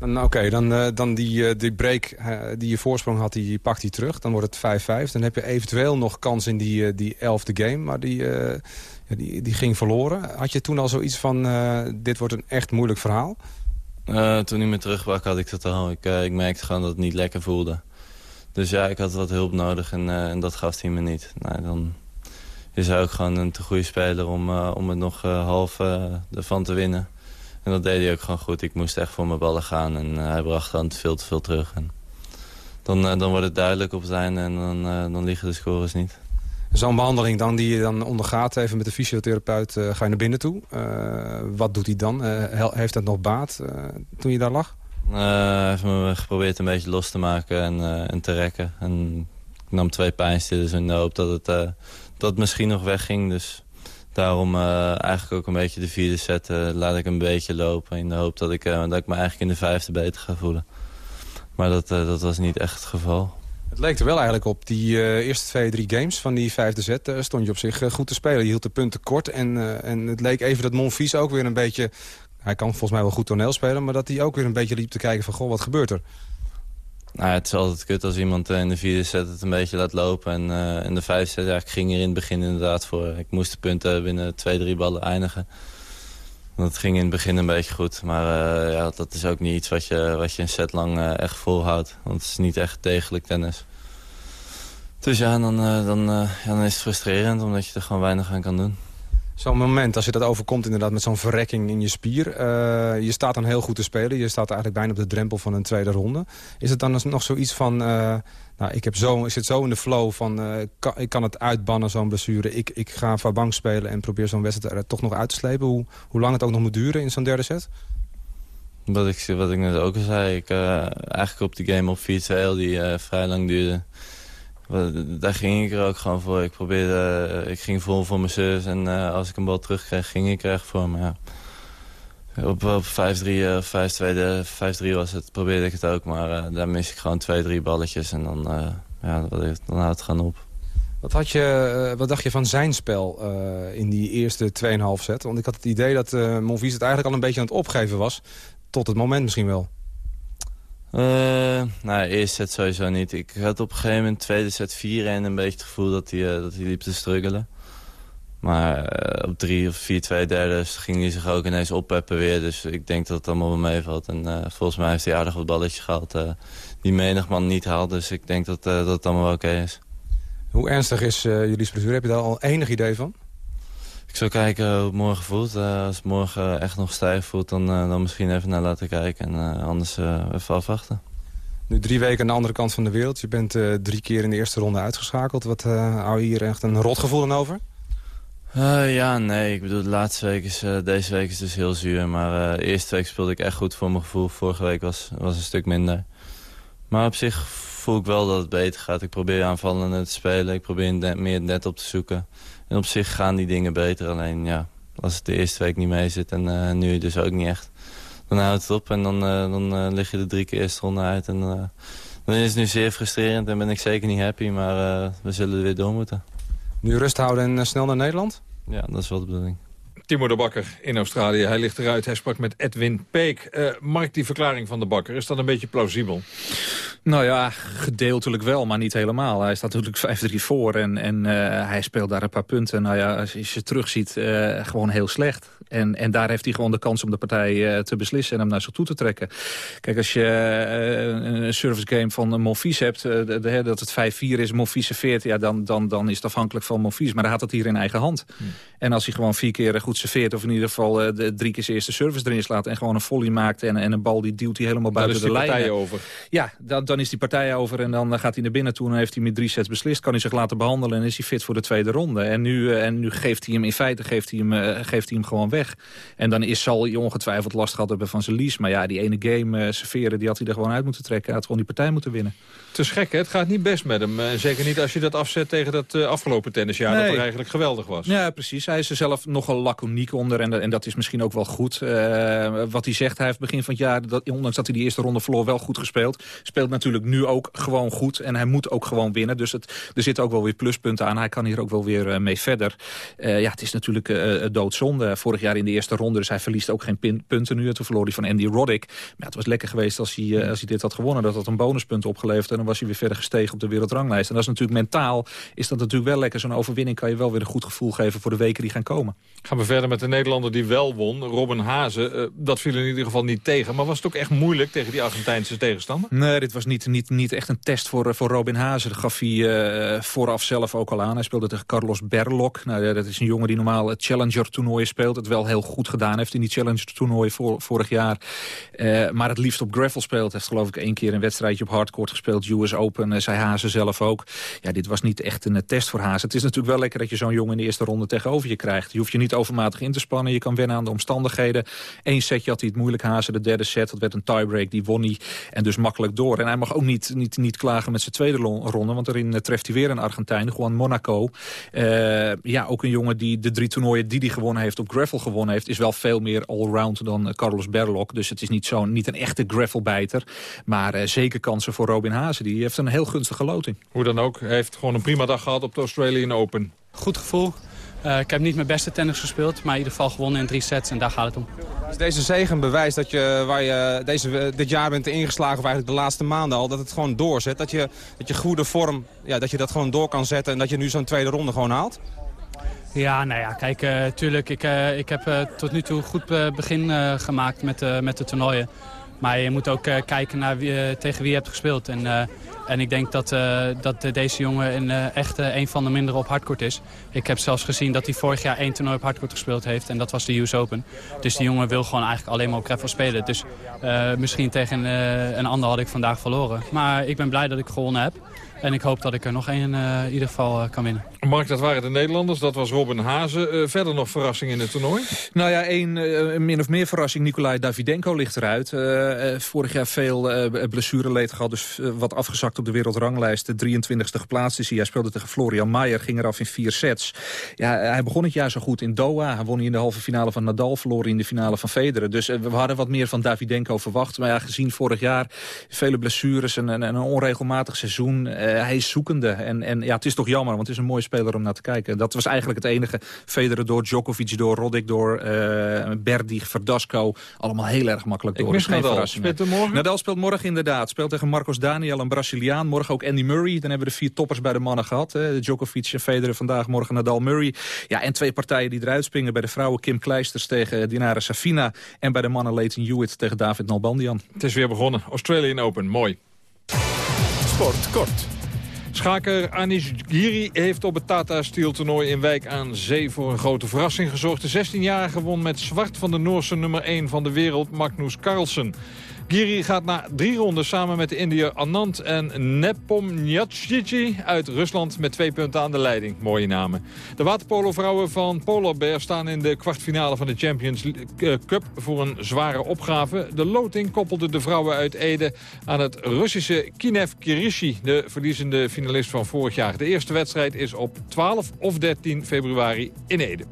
Oké, okay, dan, uh, dan die, uh, die break uh, die je voorsprong had, die pakt hij terug. Dan wordt het 5-5. Dan heb je eventueel nog kans in die, die elfde game. Maar die, die, die ging verloren. Had je toen al zoiets van, dit wordt een echt moeilijk verhaal? toen hij me terugbrak had ik dat al. Ik, ik merkte gewoon dat het niet lekker voelde. Dus ja, ik had wat hulp nodig en, en dat gaf hij me niet. Nou, dan is hij ook gewoon een te goede speler om, om het nog half ervan te winnen. En dat deed hij ook gewoon goed. Ik moest echt voor mijn ballen gaan en eh, hij bracht gewoon veel te veel terug. En dan, eh, dan wordt het duidelijk op het einde en dan, eh, dan liggen de scores niet. Zo'n behandeling dan die je dan ondergaat, even met de fysiotherapeut, ga je naar binnen toe. Wat doet hij dan? Heeft dat nog baat toen je daar lag? Hij heeft me geprobeerd een beetje los te maken en, en te rekken. En ik nam twee pijnstillers in de hoop dat het, dat het misschien nog wegging. Dus daarom eh, eigenlijk ook een beetje de vierde set eh, laat ik een beetje lopen. In de hoop dat ik, eh, dat ik me eigenlijk in de vijfde beter ga voelen. Maar dat, dat was niet echt het geval. Het leek er wel eigenlijk op. Die eerste twee, drie games van die vijfde set stond je op zich goed te spelen. Je hield de punten kort en, en het leek even dat Monfils ook weer een beetje... Hij kan volgens mij wel goed toneel spelen, maar dat hij ook weer een beetje liep te kijken van... goh, wat gebeurt er? Nou, het is altijd kut als iemand eh, in de vierde set het een beetje laat lopen. En eh, in de vijfde set ik ging er in het begin inderdaad voor. Ik moest de punten binnen twee, drie ballen eindigen. Dat ging in het begin een beetje goed. Maar eh, ja, dat is ook niet iets wat je, wat je een set lang echt volhoudt. Want het is niet echt degelijk tennis. Dus dan, dan, ja, dan is het frustrerend omdat je er gewoon weinig aan kan doen. Zo'n moment, als je dat overkomt inderdaad met zo'n verrekking in je spier. eh, je staat dan heel goed te spelen. Je staat eigenlijk bijna op de drempel van een tweede ronde. Is het dan nog zoiets van... eh, nou, ik, heb zo, ik zit zo in de flow van... eh, ik kan het uitbannen, zo'n blessure. Ik, ik ga van bank spelen en probeer zo'n wedstrijd er toch nog uit te slepen. Hoe, hoe lang het ook nog moet duren in zo'n derde set? Wat ik, wat ik net ook al zei, ik, eigenlijk op die game op 4-2 die vrij lang duurde. Daar ging ik er ook gewoon voor. Ik probeerde, eh, ik ging vol voor mijn zus en eh, als ik een bal terugkreeg, ging ik er echt voor. Maar ja, op, op 5-3 of 5-2, de 5-3 was het, probeerde ik het ook. Maar eh, daar mis ik gewoon twee, drie balletjes en dan, ja, dan, houdt het gewoon op. Wat, had je, wat dacht je van zijn spel in die eerste 2,5 set? Want ik had het idee dat eh Monfils het eigenlijk al een beetje aan het opgeven was. Tot het moment misschien wel. Eh nou, eerste set sowieso niet. Ik had op een gegeven moment tweede set 4 en een beetje het gevoel dat hij, eh, dat hij liep te struggelen. Maar eh, op 3 of 4, 2 derde ging hij zich ook ineens oppeppen weer. Dus ik denk dat het allemaal wel meevalt. En volgens mij heeft hij aardig wat balletjes gehaald eh, die menig man niet haalt. Dus ik denk dat, dat het allemaal wel oké is. Hoe ernstig is jullie blessure? Heb je daar al enig idee van? Ik zal kijken hoe het morgen voelt. Eh, als het morgen echt nog stijf voelt, dan, eh, dan misschien even naar laten kijken. En eh, anders even afwachten. Nu drie weken aan de andere kant van de wereld. Je bent drie keer in de eerste ronde uitgeschakeld. Wat hou je hier echt een rotgevoel aan over? Ja, nee. Ik bedoel, de laatste week is, deze week is dus heel zuur. Maar de eerste week speelde ik echt goed voor mijn gevoel. Vorige week was, was een stuk minder. Maar op zich voel ik wel dat het beter gaat. Ik probeer aanvallender te spelen. Ik probeer net, meer net op te zoeken. En op zich gaan die dingen beter. Alleen ja, als het de eerste week niet mee zit en eh, nu dus ook niet echt. Dan houdt het op en dan, eh, dan eh, lig je de drie keer eerste ronde uit. En dan is het nu zeer frustrerend en ben ik zeker niet happy. Maar we zullen er weer door moeten. Nu rust houden en snel naar Nederland? Ja, dat is wel de bedoeling. Timo de Bakker in Australië. Hij ligt eruit. Hij sprak met Edwin Peek. Eh, Mark, die verklaring van de Bakker, is dat een beetje plausibel? Nou ja, gedeeltelijk wel, maar niet helemaal. Hij staat natuurlijk 5-3 voor en, en eh, hij speelt daar een paar punten. Nou ja, als je ze terugziet, eh gewoon heel slecht. En, en daar heeft hij gewoon de kans om de partij eh, te beslissen en hem naar zich toe te trekken. Kijk, als je eh, een service game van Monfils hebt, eh, de, de- dat het 5-4 is, Monfils serveert, ja, dan, dan, dan is het afhankelijk van Monfils. Maar hij had het hier in eigen hand. En als hij gewoon vier keer goed serveert, of in ieder geval de, drie keer zijn eerste service erin slaat en gewoon een volley maakt en, en een bal die duwt hij helemaal buiten is de die lijn. partij over. Ja, dan, dan is die partij over en dan gaat hij naar binnen toe... en heeft hij met drie sets beslist, kan hij zich laten behandelen... en is hij fit voor de tweede ronde. En nu, en nu geeft hij hem in feite geeft hij hem, geeft hij hem gewoon weg. En dan is, zal hij ongetwijfeld last gehad hebben van zijn lies. Maar ja, die ene game eh, serveren, die had hij er gewoon uit moeten trekken. Hij had gewoon die partij moeten winnen. Is gek, hè? Het gaat niet best met hem. Eh, zeker niet als je dat afzet tegen dat eh, afgelopen tennisjaar... dat er eigenlijk geweldig was. Ja, precies. Hij is er zelf nogal laconiek onder en, dat- en dat is misschien ook wel goed. Wat hij zegt, hij heeft begin van het jaar, dat, ondanks dat hij die eerste ronde verloor, wel goed gespeeld. Speelt natuurlijk nu ook gewoon goed en hij moet ook gewoon winnen. Dus het, er zitten ook wel weer pluspunten aan. Hij kan hier ook wel weer mee verder. Ja, het is natuurlijk doodzonde. Vorig jaar in de eerste ronde, dus hij verliest ook geen pin- punten nu. En toen verloor hij van Andy Roddick. Maar ja, het was lekker geweest als hij, eh, als hij dit had gewonnen. Dat had een bonuspunt opgeleverd en dan was hij weer verder gestegen op de wereldranglijst. En dat is natuurlijk mentaal, is dat natuurlijk wel lekker. Zo'n overwinning kan je wel weer een goed gevoel geven voor de weken die gaan komen. Gaan we verder met de Nederlander die wel won, Robin Hazen. Eh, dat viel in ieder geval niet tegen. Maar was het ook echt moeilijk tegen die Argentijnse tegenstander? Nee, dit was niet, niet, niet echt een test voor, eh, voor Robin Hazen. Dat gaf hij vooraf zelf ook al aan. Hij speelde tegen Carlos Berlok. Nou, ja, dat is een jongen die normaal het Challenger-toernooien speelt. Het wel heel goed gedaan heeft in die Challenger toernooi voor, vorig jaar. Eh, maar het liefst op gravel speelt. Heeft geloof ik één keer een wedstrijdje op hardcourt gespeeld. US Open, uh, zei Hazen zelf ook. Ja, dit was niet echt een eh, test voor Hazen. Het is natuurlijk wel lekker dat je zo'n jongen in de eerste ronde tegenover je krijgt. Je hoeft je niet overmatig in te spannen. Je kan wennen aan de omstandigheden. Eén setje had hij het moeilijk Hazen. De derde set, dat werd een tiebreak. Die won hij en dus makkelijk door. En hij mag ook niet, niet, niet klagen met zijn tweede ronde. Want erin treft hij weer een Argentijn, Juan Monaco. ja, ook een jongen die de drie toernooien die hij gewonnen heeft op gravel gewonnen heeft... is wel veel meer allround dan Carlos Berlok. Dus het is niet, zo, niet een echte gravelbijter. Maar uh, zeker kansen voor Robin Hazen. Die heeft een heel gunstige loting. Hoe dan ook, hij heeft gewoon een prima dag gehad op de Australian Open. Goed gevoel. Uh, ik heb niet mijn beste tennis gespeeld, maar in ieder geval gewonnen in drie sets en daar gaat het om. Is deze zegen bewijs dat je, waar je deze, dit jaar bent ingeslagen, of eigenlijk de laatste maanden al, dat het gewoon doorzet? Dat je, dat je goede vorm, ja, dat je dat gewoon door kan zetten en dat je nu zo'n tweede ronde gewoon haalt? Ja, nou ja, kijk, uh, tuurlijk, ik, uh, ik heb uh, tot nu toe goed begin gemaakt met, met de toernooien. Maar je moet ook kijken naar tegen wie je hebt gespeeld. En, en ik denk dat, dat deze jongen een, echt een van de mindere op hardcourt is. Ik heb zelfs gezien dat hij vorig jaar één toernooi op hardcourt gespeeld heeft. En dat was de US Open. Dus die jongen wil gewoon eigenlijk alleen maar op gravel spelen. Dus misschien tegen een ander had ik vandaag verloren. Maar ik ben blij dat ik gewonnen heb. En ik hoop dat ik er nog één uh, in ieder geval uh, kan winnen. Mark, dat waren de Nederlanders. Dat was Robin Hazen. Uh, verder nog verrassing in het toernooi? Nou ja, één min of meer verrassing. Nikolai Davidenko ligt eruit. vorig jaar veel blessureleed gehad. Dus wat afgezakt op de wereldranglijst. De 23e geplaatst is hij. Hij speelde tegen Florian Maier. Ging eraf in vier sets. Ja, hij begon het jaar zo goed in Doha. Hij won hij in de halve finale van Nadal. Verloor in de finale van Federer. Dus we hadden wat meer van Davidenko verwacht. Maar ja, gezien vorig jaar vele blessures en, en een onregelmatig seizoen hij is zoekende. En, en ja, het is toch jammer, want het is een mooie speler om naar te kijken. Dat was eigenlijk het enige. Federer door, Djokovic door, Roddick door, uh, Berdy, Verdasco. Allemaal heel erg makkelijk door. Ik mis Nadal. Speelt morgen? Nadal speelt morgen inderdaad. Speelt tegen Marcos Daniel, een Braziliaan. Morgen ook Andy Murray. Dan hebben we de vier toppers bij de mannen gehad. Hè. Djokovic en Federer vandaag, morgen Nadal Murray. Ja, en twee partijen die eruit springen. Bij de vrouwen Kim Kleisters tegen Dinara Safina. En bij de mannen Leighton Hewitt tegen David Nalbandian. Het is weer begonnen. Australian Open. Mooi. Sport kort. Schaker Anish Giri heeft op het Tata Steel toernooi in Wijk aan Zee voor een grote verrassing gezorgd. De 16-jarige won met zwart van de Noorse nummer 1 van de wereld, Magnus Carlsen. Giri gaat na drie ronden samen met de Indiër Anand en Nepomniachtchi uit Rusland met twee punten aan de leiding. Mooie namen. De waterpolo-vrouwen van Polarbear staan in de kwartfinale van de Champions Cup voor een zware opgave. De loting koppelde de vrouwen uit Ede aan het Russische Kinev Kirishi, de verliezende finalist van vorig jaar. De eerste wedstrijd is op 12 of 13 februari in Ede.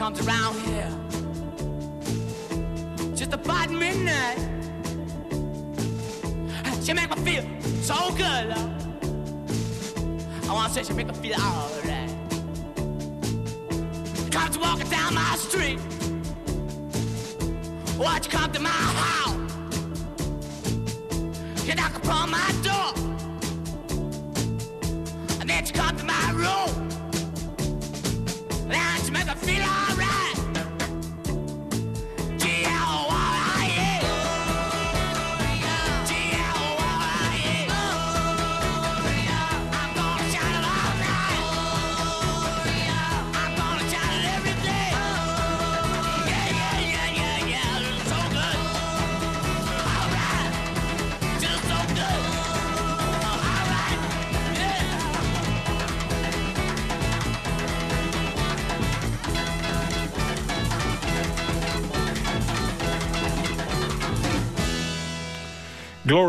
Comes around here just about midnight. She make me feel so good, love. I wanna say she make me feel alright. Comes walking down my street. Watch come to my house. You knock upon my door.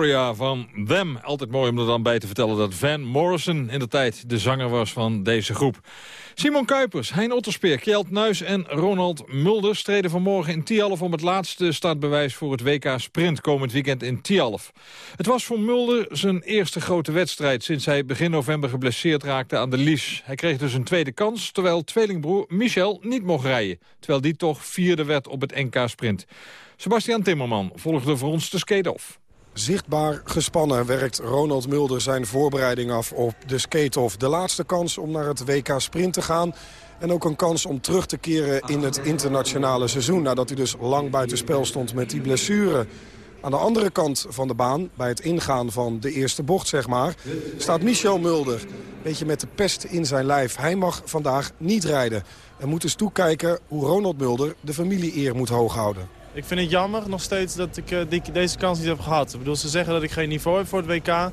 Van Them. Altijd mooi om er dan bij te vertellen dat Van Morrison in de tijd de zanger was van deze groep. Simon Kuipers, Hein Otterspeer, Kjeld Nuis en Ronald Mulder streden vanmorgen in Tialf om het laatste startbewijs voor het WK Sprint komend weekend in Tialf. Het was voor Mulder zijn eerste grote wedstrijd sinds hij begin november geblesseerd raakte aan de lies. Hij kreeg dus een tweede kans, terwijl tweelingbroer Michel niet mocht rijden. Terwijl die toch vierde werd op het NK Sprint. Sebastian Timmerman volgde voor ons de skate-off. Zichtbaar gespannen werkt Ronald Mulder zijn voorbereiding af op de skate-off. De laatste kans om naar het WK Sprint te gaan. En ook een kans om terug te keren in het internationale seizoen. Nadat hij dus lang buiten spel stond met die blessure. Aan de andere kant van de baan, bij het ingaan van de eerste bocht zeg maar... staat Michel Mulder, beetje met de pest in zijn lijf. Hij mag vandaag niet rijden. En moet dus toekijken hoe Ronald Mulder de familie-eer moet hooghouden. Ik vind het jammer nog steeds dat ik eh, die, deze kans niet heb gehad. Ik bedoel, ze zeggen dat ik geen niveau heb voor het WK.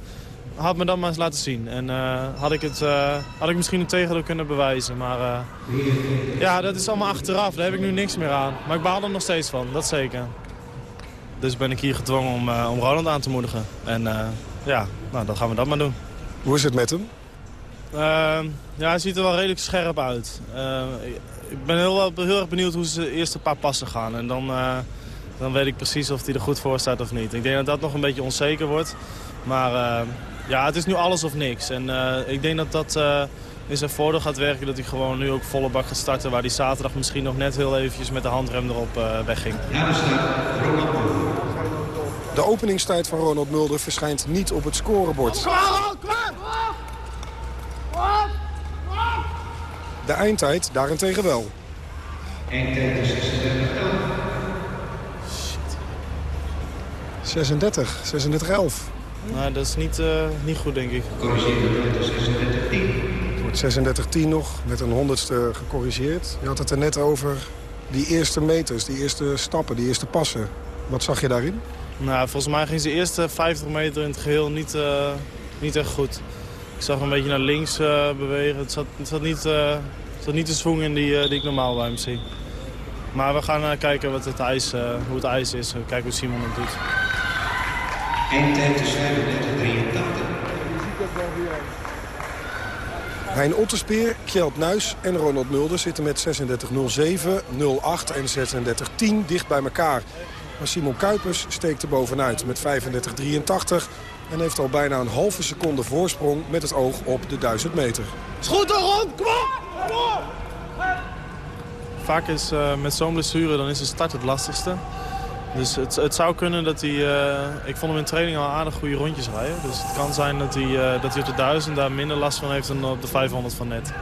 Had me dan maar eens laten zien. En eh, had, ik het, eh, had ik misschien het tegendeel kunnen bewijzen. Maar ja, dat is allemaal achteraf. Daar heb ik nu niks meer aan. Maar ik baal er nog steeds van, dat zeker. Dus ben ik hier gedwongen om, om Roland aan te moedigen. En ja, nou, dan gaan we dat maar doen. Hoe is het met hem? Ehm, ja, hij ziet er wel redelijk scherp uit. Ik- ben heel, heel erg benieuwd hoe ze eerste paar passen gaan. En dan, eh, dan weet ik precies of hij er goed voor staat of niet. Ik denk dat dat nog een beetje onzeker wordt. Maar eh, ja, het is nu alles of niks. En eh, ik denk dat dat eh, in zijn voordeel gaat werken. Dat hij gewoon nu ook volle bak gaat starten. Waar hij zaterdag misschien nog net heel eventjes met de handrem erop eh, wegging. De openingstijd van Ronald Mulder verschijnt niet op het scorebord. De eindtijd daarentegen wel. Shit. 36, 36, 11. Nou, dat is niet, eh, niet goed, denk ik. Het wordt 36-10 nog, met een honderdste gecorrigeerd. Je had het er net over die eerste meters, die eerste stappen, die eerste passen. Wat zag je daarin? Nou, volgens mij ging ze de eerste 50 meter in het geheel niet, eh, niet echt goed. Ik zag hem een beetje naar links eh, bewegen. Het zat, het zat niet, eh, het zat niet de swing in die, eh, die ik normaal bij hem zie. Maar we gaan eh, kijken wat het ijs, eh, hoe het ijs is. Kijken hoe Simon het doet. Eindtijd is 35-83. Hein Otterspeer, Kjeld Nuis en Ronald Mulder zitten met 36-07, 08 en 36-10 dicht bij elkaar. Maar Simon Kuipers steekt er bovenuit met 35-83 en heeft al bijna een halve seconde voorsprong met het oog op de 1000 meter. Is goed rond, kom op! Kom op! Vaak is eh, met zo'n blessure dan is de start het lastigste. Dus het, het zou kunnen dat hij... eh, ik vond hem in training al aardig goede rondjes rijden. Dus het kan zijn dat hij, eh, dat hij op de 1000 daar minder last van heeft dan op de 500 van net.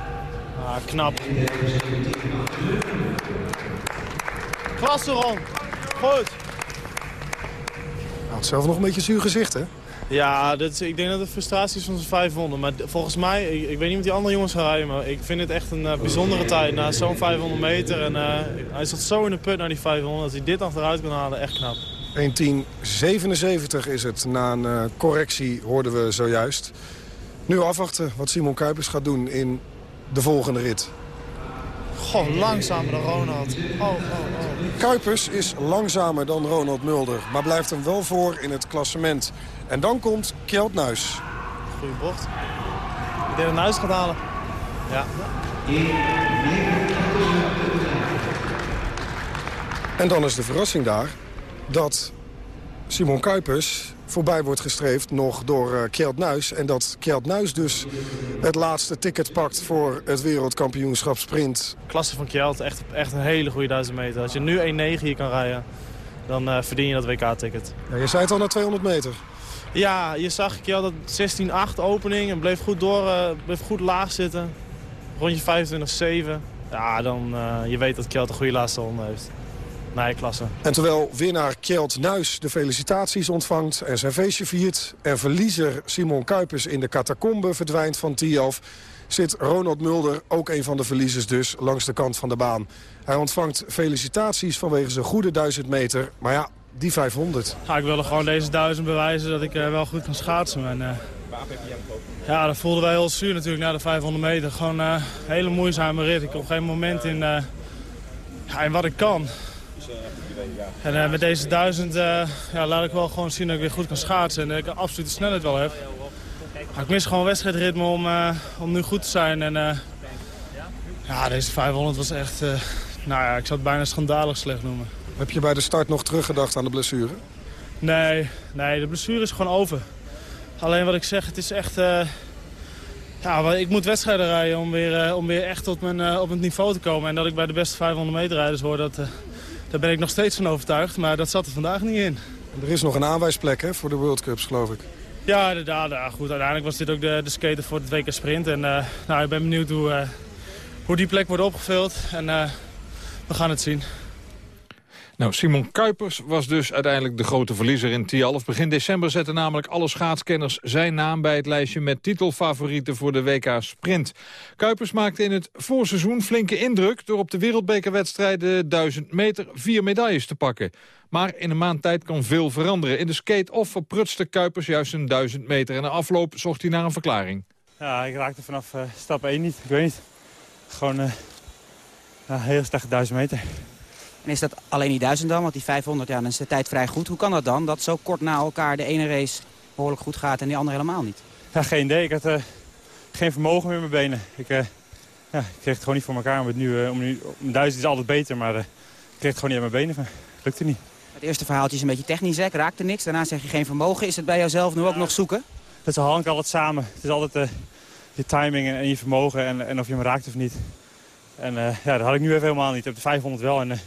Ah, knap. Klasse rond. Goed. Had zelf nog een beetje zuur gezicht, hè? Ja, dat is, ik denk dat het frustratie is van zijn 500. Maar volgens mij, ik, ik weet niet wat die andere jongens gaan rijden, maar ik vind het echt een eh, bijzondere tijd na zo'n 500 meter. En eh, hij zat zo in de put naar die 500, dat hij dit achteruit kon halen, echt knap. 1.10.77 is het. Na een eh, correctie hoorden we zojuist. Nu afwachten wat Simon Kuipers gaat doen in de volgende rit. Goh, langzamer dan Ronald. Oh, oh, oh. Kuipers is langzamer dan Ronald Mulder, maar blijft hem wel voor in het klassement. En dan komt Kjeld Nuis. Goeie bocht. Ik denk dat Nuis gaat halen. Ja. En dan is de verrassing daar dat Simon Kuipers voorbij wordt gestreefd nog door eh, Kjeld Nuis. En dat Kjeld Nuis dus het laatste ticket pakt voor het wereldkampioenschap sprint. Klasse van Kjeld, echt, echt een hele goede 1000 meter. Als je nu 1.9 hier kan rijden, dan eh, verdien je dat WK-ticket. Ja, je zei het al na 200 meter. Ja, je zag Kjeld dat 16-8 opening en bleef goed, door, eh, bleef goed laag zitten. Rondje 25-7. Ja, dan eh, je weet dat Kjeld een goede laatste ronde heeft. Nee, klasse. En terwijl winnaar Kjeld Nuis de felicitaties ontvangt en zijn feestje viert... en verliezer Simon Kuipers in de catacombe verdwijnt van Tialf... zit Ronald Mulder, ook een van de verliezers dus, langs de kant van de baan. Hij ontvangt felicitaties vanwege zijn goede 1000 meter, maar ja, die 500. Ja, ik wilde gewoon deze duizend bewijzen dat ik eh, wel goed kan schaatsen. En, eh, ja, dat voelden wij heel zuur natuurlijk na de 500 meter. Gewoon eh, een hele moeizame rit. Ik op geen moment in, eh, ja, in wat ik kan. En eh, met deze duizend eh, ja, laat ik wel gewoon zien dat ik weer goed kan schaatsen. En dat ik absoluut de snelheid wel heb. Ik mis gewoon wedstrijdritme om, eh, om nu goed te zijn. En eh, ja, deze 500 was echt, eh, nou ja, ik zou het bijna schandalig slecht noemen. Heb je bij de start nog teruggedacht aan de blessure? Nee, nee, de blessure is gewoon over. Alleen wat ik zeg, het is echt... eh, ja, ik moet wedstrijden rijden om weer, eh, om weer echt tot mijn, eh, op het niveau te komen. En dat ik bij de beste 500 meter rijders word, dat, daar ben ik nog steeds van overtuigd. Maar dat zat er vandaag niet in. Er is nog een aanwijsplek hè, voor de World Cups, geloof ik. Ja, inderdaad. Ja, goed, uiteindelijk was dit ook de, de skater voor het WK Sprint. En nou, ik ben benieuwd hoe, hoe die plek wordt opgevuld. En we gaan het zien. Nou, Simon Kuipers was dus uiteindelijk de grote verliezer in Tialf. Begin december zetten namelijk alle schaatskenners zijn naam bij het lijstje met titelfavorieten voor de WK Sprint. Kuipers maakte in het voorseizoen flinke indruk door op de wereldbekerwedstrijden 1000 meter vier medailles te pakken. Maar in een maand tijd kan veel veranderen. In de skate-off verprutste Kuipers juist een 1000 meter en na afloop zocht hij naar een verklaring. Ja, ik raakte vanaf eh, stap 1 niet. Ik weet niet. Gewoon ja, heel slecht 1000 meter. En is dat alleen die 1000 dan? Want die 500, ja, dan is de tijd vrij goed. Hoe kan dat dan? Dat zo kort na elkaar de ene race behoorlijk goed gaat en die andere helemaal niet? Ja, geen idee. Ik had eh, geen vermogen meer in mijn benen. Ik, eh, ja, ik kreeg het gewoon niet voor elkaar. Om het nu, eh, om nu, om 1000 is altijd beter, maar ik kreeg het gewoon niet aan mijn benen. van. Lukte niet. Het eerste verhaaltje is een beetje technisch, hè? Ik raakte niks. Daarna zeg je geen vermogen. Is het bij jouzelf nu ook nog zoeken? Het hangt altijd samen. Het is altijd je timing en, en je vermogen en, en of je hem raakt of niet. En ja, dat had ik nu even helemaal niet. Op de 500 wel en,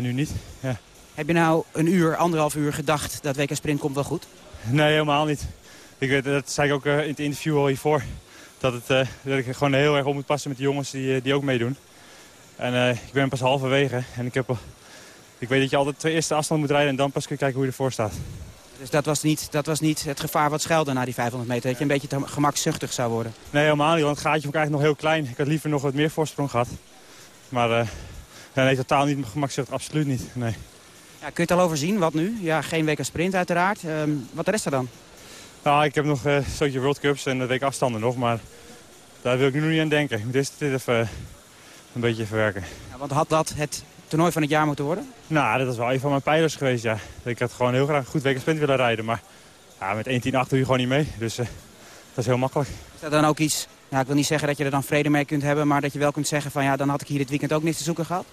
en nu niet. Ja. Heb je nou een uur, anderhalf uur gedacht dat WK Sprint komt wel goed? Nee, helemaal niet. Ik, weet- dat zei ik ook eh, in het interview al hiervoor. Dat, het, eh, dat ik gewoon heel erg op moet passen met de jongens die, eh, die ook meedoen. En ik ben pas halverwege. En ik, heb, ik weet dat je altijd twee eerste afstand moet rijden en dan pas kun je kijken hoe je ervoor staat. Dus dat was niet, dat was niet het gevaar wat schuilde na die 500 meter. Dat je een beetje te gemakzuchtig zou worden. Nee, helemaal niet, want het gaatje vond ik eigenlijk nog heel klein. Ik had liever nog wat meer voorsprong gehad. Maar nee, totaal niet gemakzuchtig, absoluut niet. Nee. Ja, kun je het al overzien? Wat nu? Ja, geen WK Sprint uiteraard. Ehm, wat de rest er dan? Nou, ik heb nog een stukje World Cups en de week afstanden nog, maar daar wil ik nu nog niet aan denken. Ik moet eerst dit even eh, een beetje verwerken. Ja, want had dat het toernooi van het jaar moeten worden? Nou, dat is wel een van mijn pijlers geweest, ja. Ik had gewoon heel graag een goed Sprint willen rijden, maar ja, met 1.10.8 doe je gewoon niet mee. Dus eh, dat is heel makkelijk. Is dat dan ook iets... Ja, ik wil niet zeggen dat je er dan vrede mee kunt hebben... maar dat je wel kunt zeggen van ja, dan had ik hier dit weekend ook niks te zoeken gehad?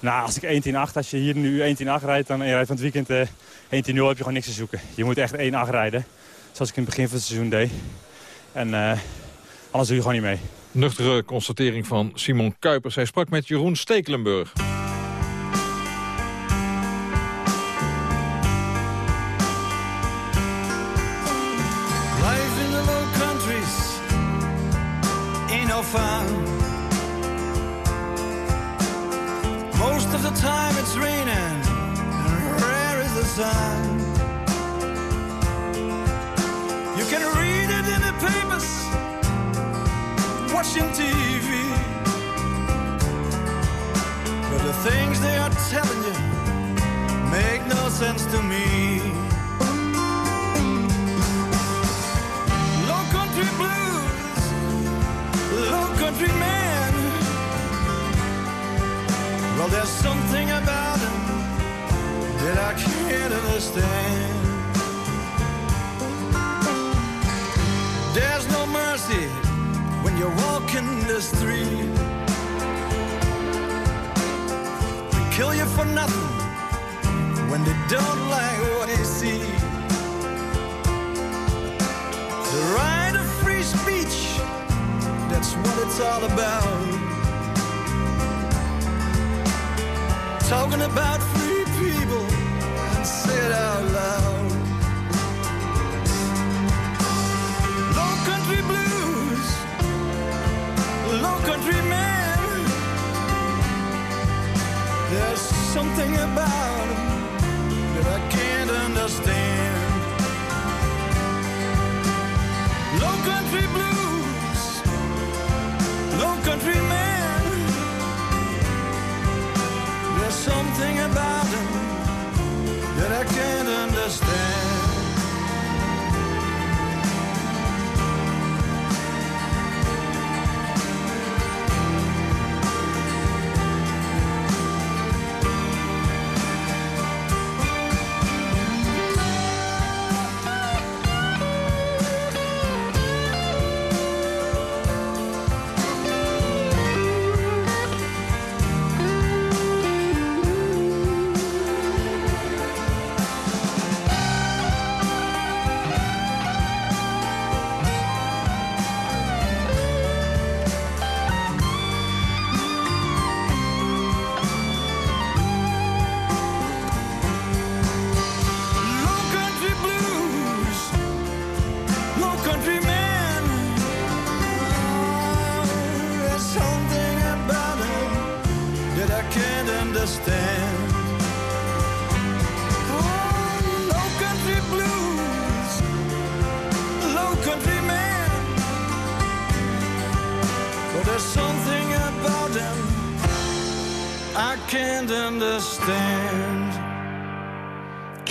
Nou, als ik 1.10.8, als je hier nu 1.10.8 rijdt, dan en je rijdt van het weekend eh 1.10.0 heb je gewoon niks te zoeken. Je moet echt 1.8 rijden, zoals ik in het begin van het seizoen deed. En eh, anders doe je gewoon niet mee. Nuchtere constatering van Simon Kuipers. Hij sprak met Jeroen Stekelenburg. Most of the time it's raining, and rare is the sun. You can read it in the papers, watching TV. But the things they are telling you make no sense to me. Low country blues, low country man. Well, there's something about him that I can't understand. There's no mercy when you're walking the street. They kill you for nothing when they don't like what they see. The right of free speech, that's what it's all about. Talking about free people and say it out loud. Low country blues, low country man. There's something about respect and understand.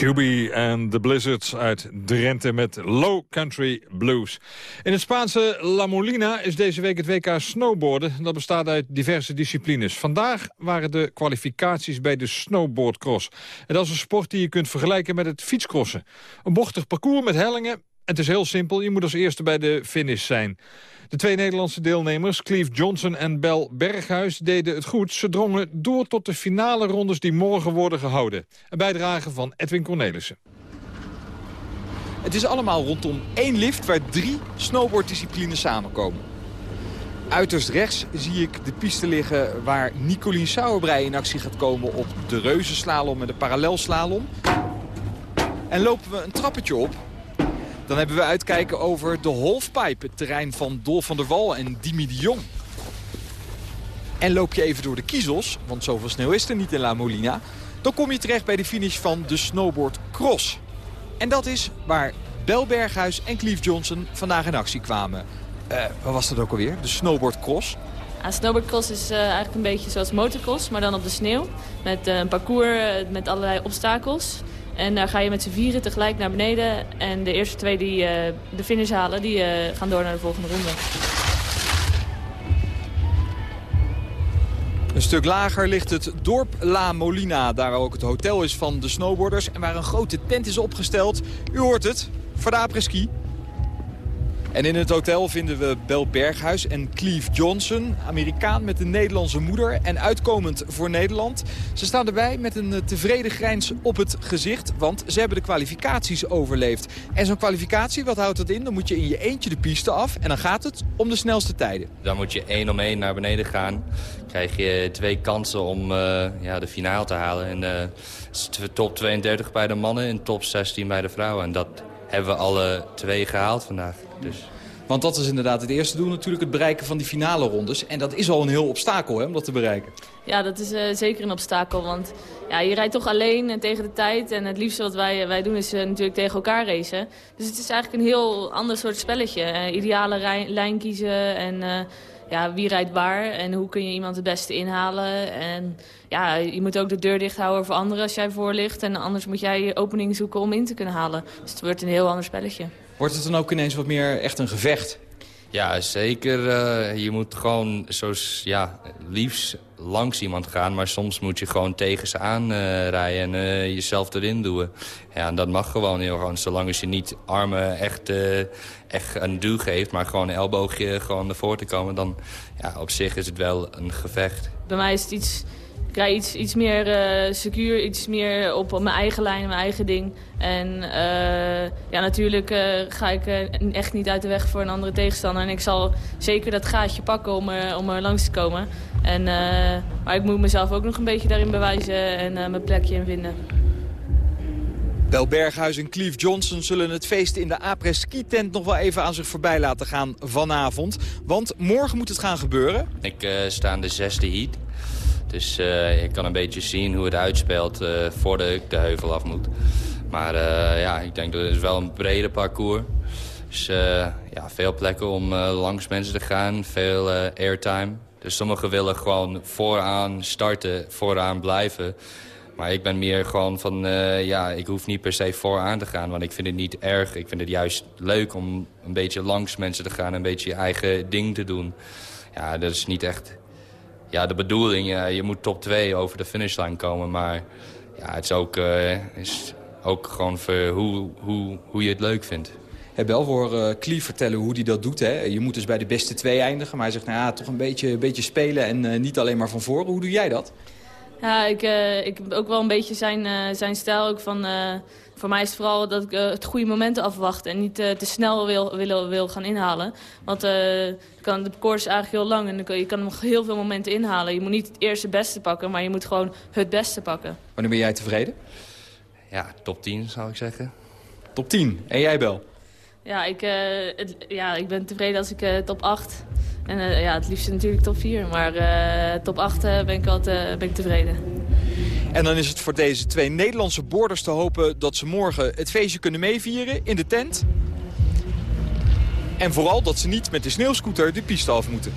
QB en de Blizzards uit Drenthe met Low Country Blues. In het Spaanse La Molina is deze week het WK snowboarden. Dat bestaat uit diverse disciplines. Vandaag waren de kwalificaties bij de snowboardcross. En dat is een sport die je kunt vergelijken met het fietscrossen. Een bochtig parcours met hellingen. Het is heel simpel, je moet als eerste bij de finish zijn. De twee Nederlandse deelnemers, Cleve Johnson en Bel Berghuis, deden het goed. Ze drongen door tot de finale rondes die morgen worden gehouden. Een bijdrage van Edwin Cornelissen. Het is allemaal rondom één lift waar drie snowboarddisciplines samenkomen. Uiterst rechts zie ik de piste liggen waar Nicolien Sauerbrei in actie gaat komen op de reuzenslalom en de parallelslalom. En lopen we een trappetje op, dan hebben we uitkijken over de Halfpipe, het terrein van Dolf van der Wal en Dimi de Jong. En loop je even door de kiezels, want zoveel sneeuw is er niet in La Molina... dan kom je terecht bij de finish van de snowboard cross. En dat is waar Bel Berghuis en Cleve Johnson vandaag in actie kwamen. Eh, wat was dat ook alweer? De snowboard cross. Ja, snowboardcross is eh, eigenlijk een beetje zoals motocross, maar dan op de sneeuw. Met eh, een parcours met allerlei obstakels. En daar ga je met z'n vieren tegelijk naar beneden. En de eerste twee die eh, de finish halen, die eh, gaan door naar de volgende ronde. Een stuk lager ligt het dorp La Molina, daar ook het hotel is van de snowboarders... en waar een grote tent is opgesteld. U hoort het, voor de après-ski. En in het hotel vinden we Bel Berghuis en Cleve Johnson. Amerikaan met een Nederlandse moeder en uitkomend voor Nederland. Ze staan erbij met een eh, tevreden grijns op het gezicht, want ze hebben de kwalificaties overleefd. En zo'n kwalificatie, wat houdt dat in? Dan moet je in je eentje de piste af en dan gaat het om de snelste tijden. Dan moet je één om één naar beneden gaan. Krijg je twee kansen om eh, ja, de finale te halen. En eh, top 32 bij de mannen en top 16 bij de vrouwen. En dat hebben we alle twee gehaald vandaag. Dus. Want dat is inderdaad het eerste doel natuurlijk, het bereiken van die finale rondes. En dat is al een heel obstakel hè, om dat te bereiken. Ja, dat is eh, zeker een obstakel. Want ja, je rijdt toch alleen en tegen de tijd. En het liefste wat wij, wij doen is eh, natuurlijk tegen elkaar racen. Dus het is eigenlijk een heel ander soort spelletje. Eh, ideale rij- lijn kiezen en eh, ja, wie rijdt waar. En hoe kun je iemand het beste inhalen. En ja, je moet ook de deur dicht houden voor anderen als jij voor ligt. En anders moet jij je opening zoeken om in te kunnen halen. Dus het wordt een heel ander spelletje. Wordt het dan ook ineens wat meer echt een gevecht? Ja, zeker. eh, je moet gewoon zo ja, liefst langs iemand gaan. Maar soms moet je gewoon tegen ze aan eh, rijden en eh, jezelf erin doen. Ja, en dat mag gewoon heel gewoon. Zolang als je niet armen echt, eh, echt een duw geeft, maar gewoon een elleboogje gewoon ervoor te komen. Dan ja, op zich is het wel een gevecht. Bij mij is het iets, ik rij iets, iets meer eh secuur, iets meer op, op mijn eigen lijn, mijn eigen ding. En eh, ja, natuurlijk eh, ga ik eh, echt niet uit de weg voor een andere tegenstander. En ik zal zeker dat gaatje pakken om er, om er langs te komen. En, eh, maar ik moet mezelf ook nog een beetje daarin bewijzen en eh, mijn plekje in vinden. Bel Berghuis en Cleve Johnson zullen het feest in de Apres Ski Tent nog wel even aan zich voorbij laten gaan vanavond. Want morgen moet het gaan gebeuren. Ik eh, sta in de zesde heat. Dus eh, ik kan een beetje zien hoe het uitspeelt eh, voordat ik de heuvel af moet. Maar eh, ja, ik denk dat het is wel een brede parcours. Dus eh, ja, veel plekken om langs mensen te gaan, veel airtime. Dus sommigen willen gewoon vooraan starten, vooraan blijven. Maar ik ben meer gewoon van, ja, ik hoef niet per se vooraan te gaan. Want ik vind het niet erg. Ik vind het juist leuk om een beetje langs mensen te gaan. Een beetje je eigen ding te doen. Ja, dat is niet echt ja, de bedoeling. Ja, je moet top 2 over de finishlijn komen. Maar ja, het is ook, eh, is ook gewoon voor hoe, hoe, hoe je het leuk vindt. Heb wel voor eh Cleve vertellen hoe hij dat doet. Hè? Je moet dus bij de beste twee eindigen. Maar hij zegt, nou ja, toch een beetje, beetje spelen en eh, niet alleen maar van voren. Hoe doe jij dat? Ja, ik, eh, ik heb ook wel een beetje zijn, eh, zijn stijl. Ook van, eh, voor mij is het vooral dat ik het goede moment afwacht en niet eh, te snel wil, wil, wil gaan inhalen. Want eh, kan, de parcours is eigenlijk heel lang en dan kan- je kan nog heel veel momenten inhalen. Je moet niet het eerste beste pakken, maar je moet gewoon het beste pakken. Wanneer ben jij tevreden? Ja, top 10 zou ik zeggen. Top 10. En jij, Bel? Ja, ik, eh, het, ja, ik ben tevreden als ik eh, top 8. En eh, ja, het liefst natuurlijk top 4. Maar eh, top 8 eh, ben ik altijd ben ik tevreden. En dan is het voor deze twee Nederlandse boarders te hopen dat ze morgen het feestje kunnen meevieren in de tent. En vooral dat ze niet met de sneeuwscooter de piste af moeten.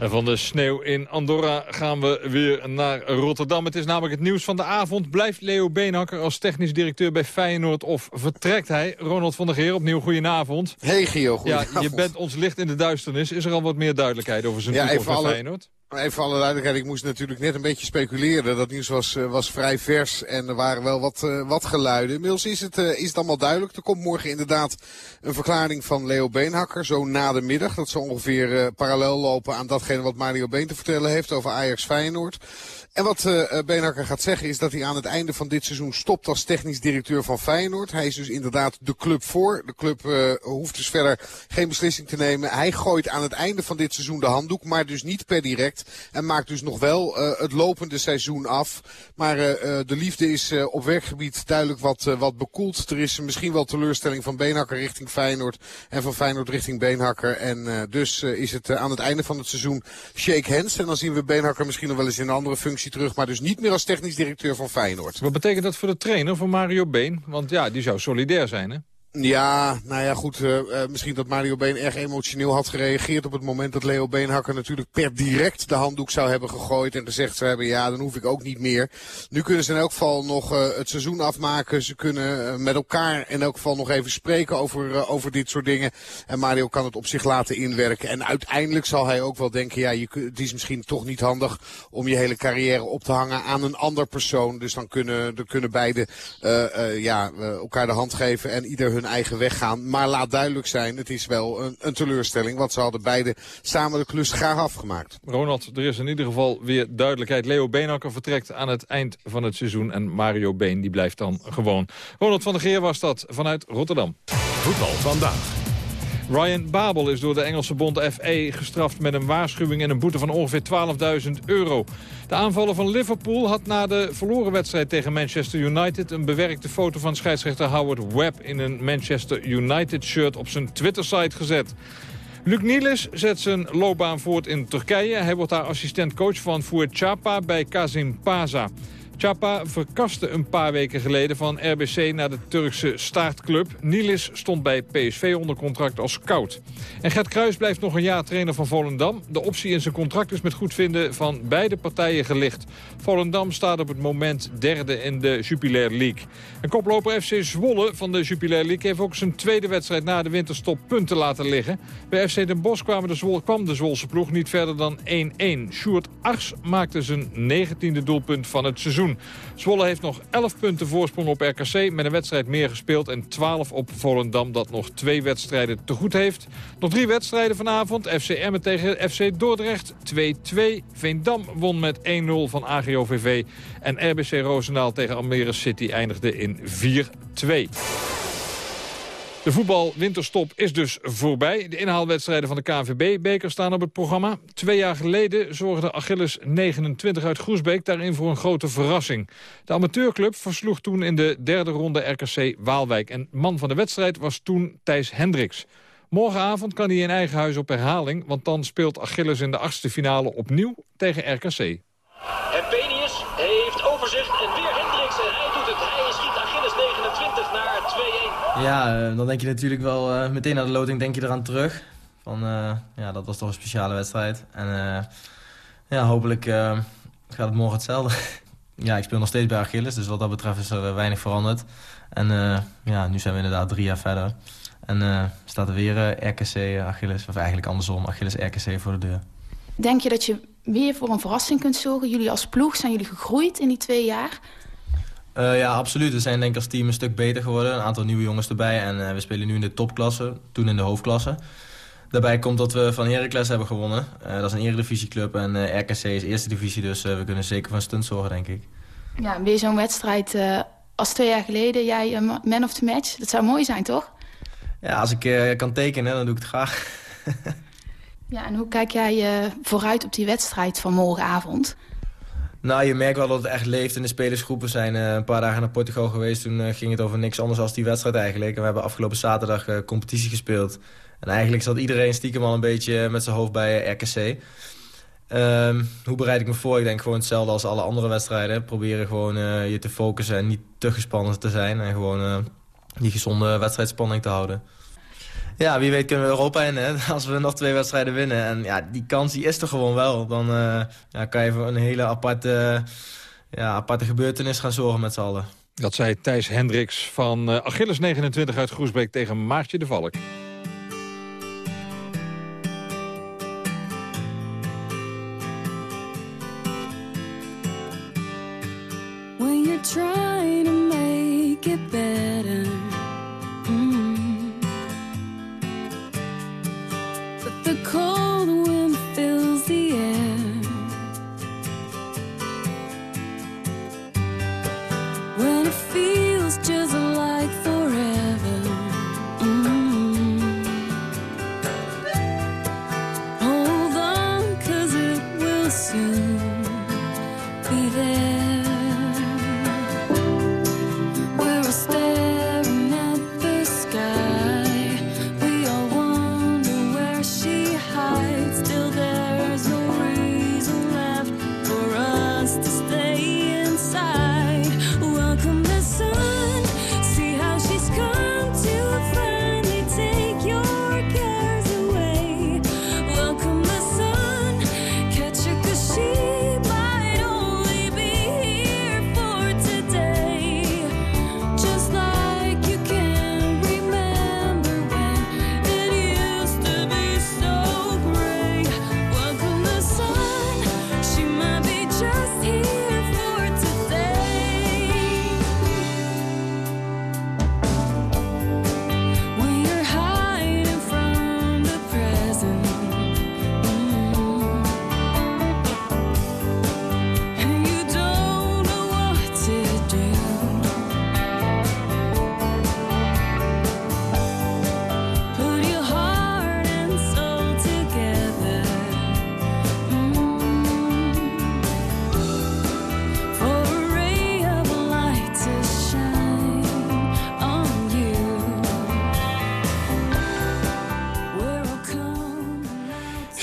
En van de sneeuw in Andorra gaan we weer naar Rotterdam. Het is namelijk het nieuws van de avond. Blijft Leo Beenhakker als technisch directeur bij Feyenoord of vertrekt hij? Ronald van der Geer, opnieuw goedenavond. Hey Gio, Ja, goedenavond. je bent ons licht in de duisternis. Is er al wat meer duidelijkheid over zijn Ja, toekomst bij alle- Feyenoord? Even alle duidelijkheid, ik moest natuurlijk net een beetje speculeren. Dat nieuws was, eh, was vrij vers en er waren wel wat, eh, wat geluiden. Inmiddels is het, eh, is het allemaal duidelijk. Er komt morgen inderdaad een verklaring van Leo Beenhakker, zo na de middag. Dat zal ongeveer parallel lopen aan datgene wat Mario Been te vertellen heeft over Ajax Feyenoord. En wat eh, eh, Beenhakker gaat zeggen is dat hij aan het einde van dit seizoen stopt als technisch directeur van Feyenoord. Hij is dus inderdaad de club voor. De club eh, hoeft dus verder geen beslissing te nemen. Hij gooit aan het einde van dit seizoen de handdoek, maar dus niet per direct. En maakt dus nog wel het lopende seizoen af. Maar de liefde is op werkgebied duidelijk wat, wat bekoeld. Er is misschien wel teleurstelling van Beenhakker richting Feyenoord. En van Feyenoord richting Beenhakker. En dus is het aan het einde van het seizoen shake hands. En dan zien we Beenhakker misschien nog wel eens in een andere functie terug. Maar dus niet meer als technisch directeur van Feyenoord. Wat betekent dat voor de trainer, voor Mario Been? Want ja, die zou solidair zijn, hè? Ja, nou ja, goed. eh, eh, misschien dat Mario Been erg emotioneel had gereageerd op het moment dat Leo Beenhakker natuurlijk per direct de handdoek zou hebben gegooid en gezegd zou hebben, ja, dan hoef ik ook niet meer. Nu kunnen ze in elk geval nog eh, het seizoen afmaken. Ze kunnen met elkaar in elk geval nog even spreken over, over dit soort dingen. En Mario kan het op zich laten inwerken. En uiteindelijk zal hij ook wel denken, ja, je, het is misschien toch niet handig om je hele carrière op te hangen aan een ander persoon. Dus dan kunnen, dan kunnen beide ja, elkaar de hand geven en ieder hun eigen weg gaan. Maar laat duidelijk zijn, het is wel een, een teleurstelling. Want ze hadden beide samen de klus graag afgemaakt. Ronald, er is in ieder geval weer duidelijkheid. Leo Beenhakker vertrekt aan het eind van het seizoen. En Mario Been die blijft dan gewoon. Ronald van der Geer was dat vanuit Rotterdam. Voetbal vandaag. Ryan Babel is door de Engelse bond FA gestraft met een waarschuwing en een boete van ongeveer 12.000 euro. De aanvaller van Liverpool had na de verloren wedstrijd tegen Manchester United een bewerkte foto van scheidsrechter Howard Webb in een Manchester United shirt op zijn Twitter-site gezet. Luc Nielis zet zijn loopbaan voort in Turkije. Hij wordt daar assistent-coach van Fur Chapa bij Kazim Paza. Chapa verkaste een paar weken geleden van RBC naar de Turkse staartclub. Nielis stond bij PSV onder contract als scout. En Gert Kruis blijft nog een jaar trainer van Volendam. De optie in zijn contract is met goedvinden van beide partijen gelicht. Volendam staat op het moment derde in de Jupiler League. En koploper FC Zwolle van de Jupiler League heeft ook zijn tweede wedstrijd na de winterstop punten laten liggen. Bij FC Den Bosch de kwam de Zwolse ploeg niet verder dan 1-1. Sjoerd Ars maakte zijn negentiende doelpunt van het seizoen. Zwolle heeft nog 11 punten voorsprong op RKC met een wedstrijd meer gespeeld en 12 op Volendam dat nog twee wedstrijden te goed heeft. Nog drie wedstrijden vanavond. FC Emmen tegen FC Dordrecht 2-2. Veendam won met 1-0 van AGOVV. En RBC Roosendaal tegen Almere City eindigde in 4-2. De voetbalwinterstop is dus voorbij. De inhaalwedstrijden van de KNVB-beker staan op het programma. Twee jaar geleden zorgde Achilles 29 uit Groesbeek daarin voor een grote verrassing. De amateurclub versloeg toen in de derde ronde RKC Waalwijk. En man van de wedstrijd was toen Thijs Hendricks. Morgenavond kan hij in eigen huis op herhaling... want dan speelt Achilles in de achtste finale opnieuw tegen RKC. En Penius heeft overzicht en weer Hendricks en hij doet het. Hij schiet Achilles 29 naar 2-1. Ja, eh, dan denk je natuurlijk wel eh, meteen naar de loting denk je eraan terug. Van, eh, ja, dat was toch een speciale wedstrijd. En ja, hopelijk gaat het morgen hetzelfde. ja, ik speel nog steeds bij Achilles, dus wat dat betreft is er weinig veranderd. En ja, nu zijn we inderdaad drie jaar verder. En staat er weer RKC Achilles, of eigenlijk andersom, Achilles RKC voor de deur. Denk je dat je weer voor een verrassing kunt zorgen? Jullie als ploeg, zijn jullie gegroeid in die twee jaar? Eh, ja, absoluut. We zijn denk ik als team een stuk beter geworden. Een aantal nieuwe jongens erbij. En eh, we spelen nu in de topklasse, toen in de hoofdklasse. Daarbij komt dat we van Heracles hebben gewonnen. Eh, dat is een eredivisieclub en RKC is eerste divisie. Dus we kunnen zeker een stunt zorgen, denk ik. Ja, weer zo'n wedstrijd als twee jaar geleden. Jij man of the match. Dat zou mooi zijn, toch? Ja, als ik kan tekenen, dan doe ik het graag. Ja, en hoe kijk jij vooruit op die wedstrijd van morgenavond? Nou, je merkt wel dat het echt leeft in de spelersgroep. We zijn eh, een paar dagen naar Portugal geweest. Toen eh, ging het over niks anders dan die wedstrijd eigenlijk. En we hebben afgelopen zaterdag eh, competitie gespeeld. En eigenlijk zat iedereen stiekem al een beetje met zijn hoofd bij RKC. Ehm, hoe bereid ik me voor? Ik denk gewoon hetzelfde als alle andere wedstrijden. Proberen gewoon je te focussen en niet te gespannen te zijn. En gewoon die gezonde wedstrijdspanning te houden. Ja, wie weet kunnen we Europa in, hè? Als we nog twee wedstrijden winnen. En ja, die kans die is er gewoon wel. Dan ja, kan je voor een hele aparte, ja, aparte gebeurtenis gaan zorgen met z'n allen. Dat zei Thijs Hendricks van Achilles 29 uit Groesbeek tegen Maartje de Valk.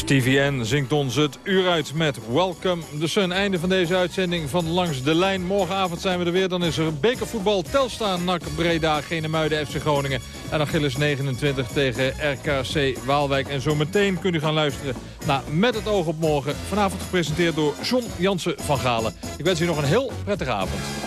TVN zingt ons het uur uit met Welcome the Sun. Einde van deze uitzending van Langs de Lijn. Morgenavond zijn we er weer. Dan is er bekervoetbal Telstar, NAC, Breda, Genemuiden, FC Groningen. En Achilles 29 tegen RKC Waalwijk. En zometeen kunt u gaan luisteren naar Met het oog op morgen. Vanavond gepresenteerd door John Jansen van Galen. Ik wens u nog een heel prettige avond.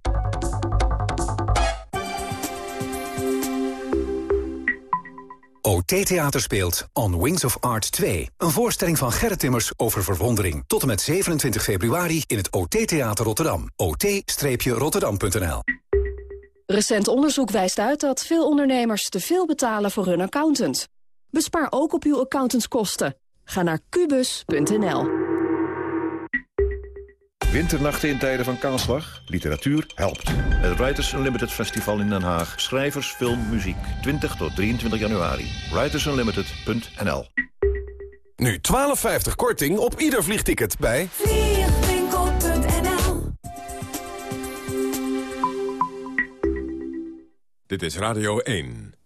OT Theater speelt On Wings of Art 2. Een voorstelling van Gerrit Timmers over verwondering. Tot en met 27 februari in het OT Theater Rotterdam. ot-rotterdam.nl Recent onderzoek wijst uit dat veel ondernemers te veel betalen voor hun accountant. Bespaar ook op uw accountantskosten. Ga naar kubus.nl. Winternachten in tijden van kaalslag? Literatuur helpt. Het Writers Unlimited Festival in Den Haag. Schrijvers, film, muziek. 20 tot 23 januari. Writersunlimited.nl Nu 12,50 korting op ieder vliegticket bij... Vliegwinkel.nl Dit is Radio 1.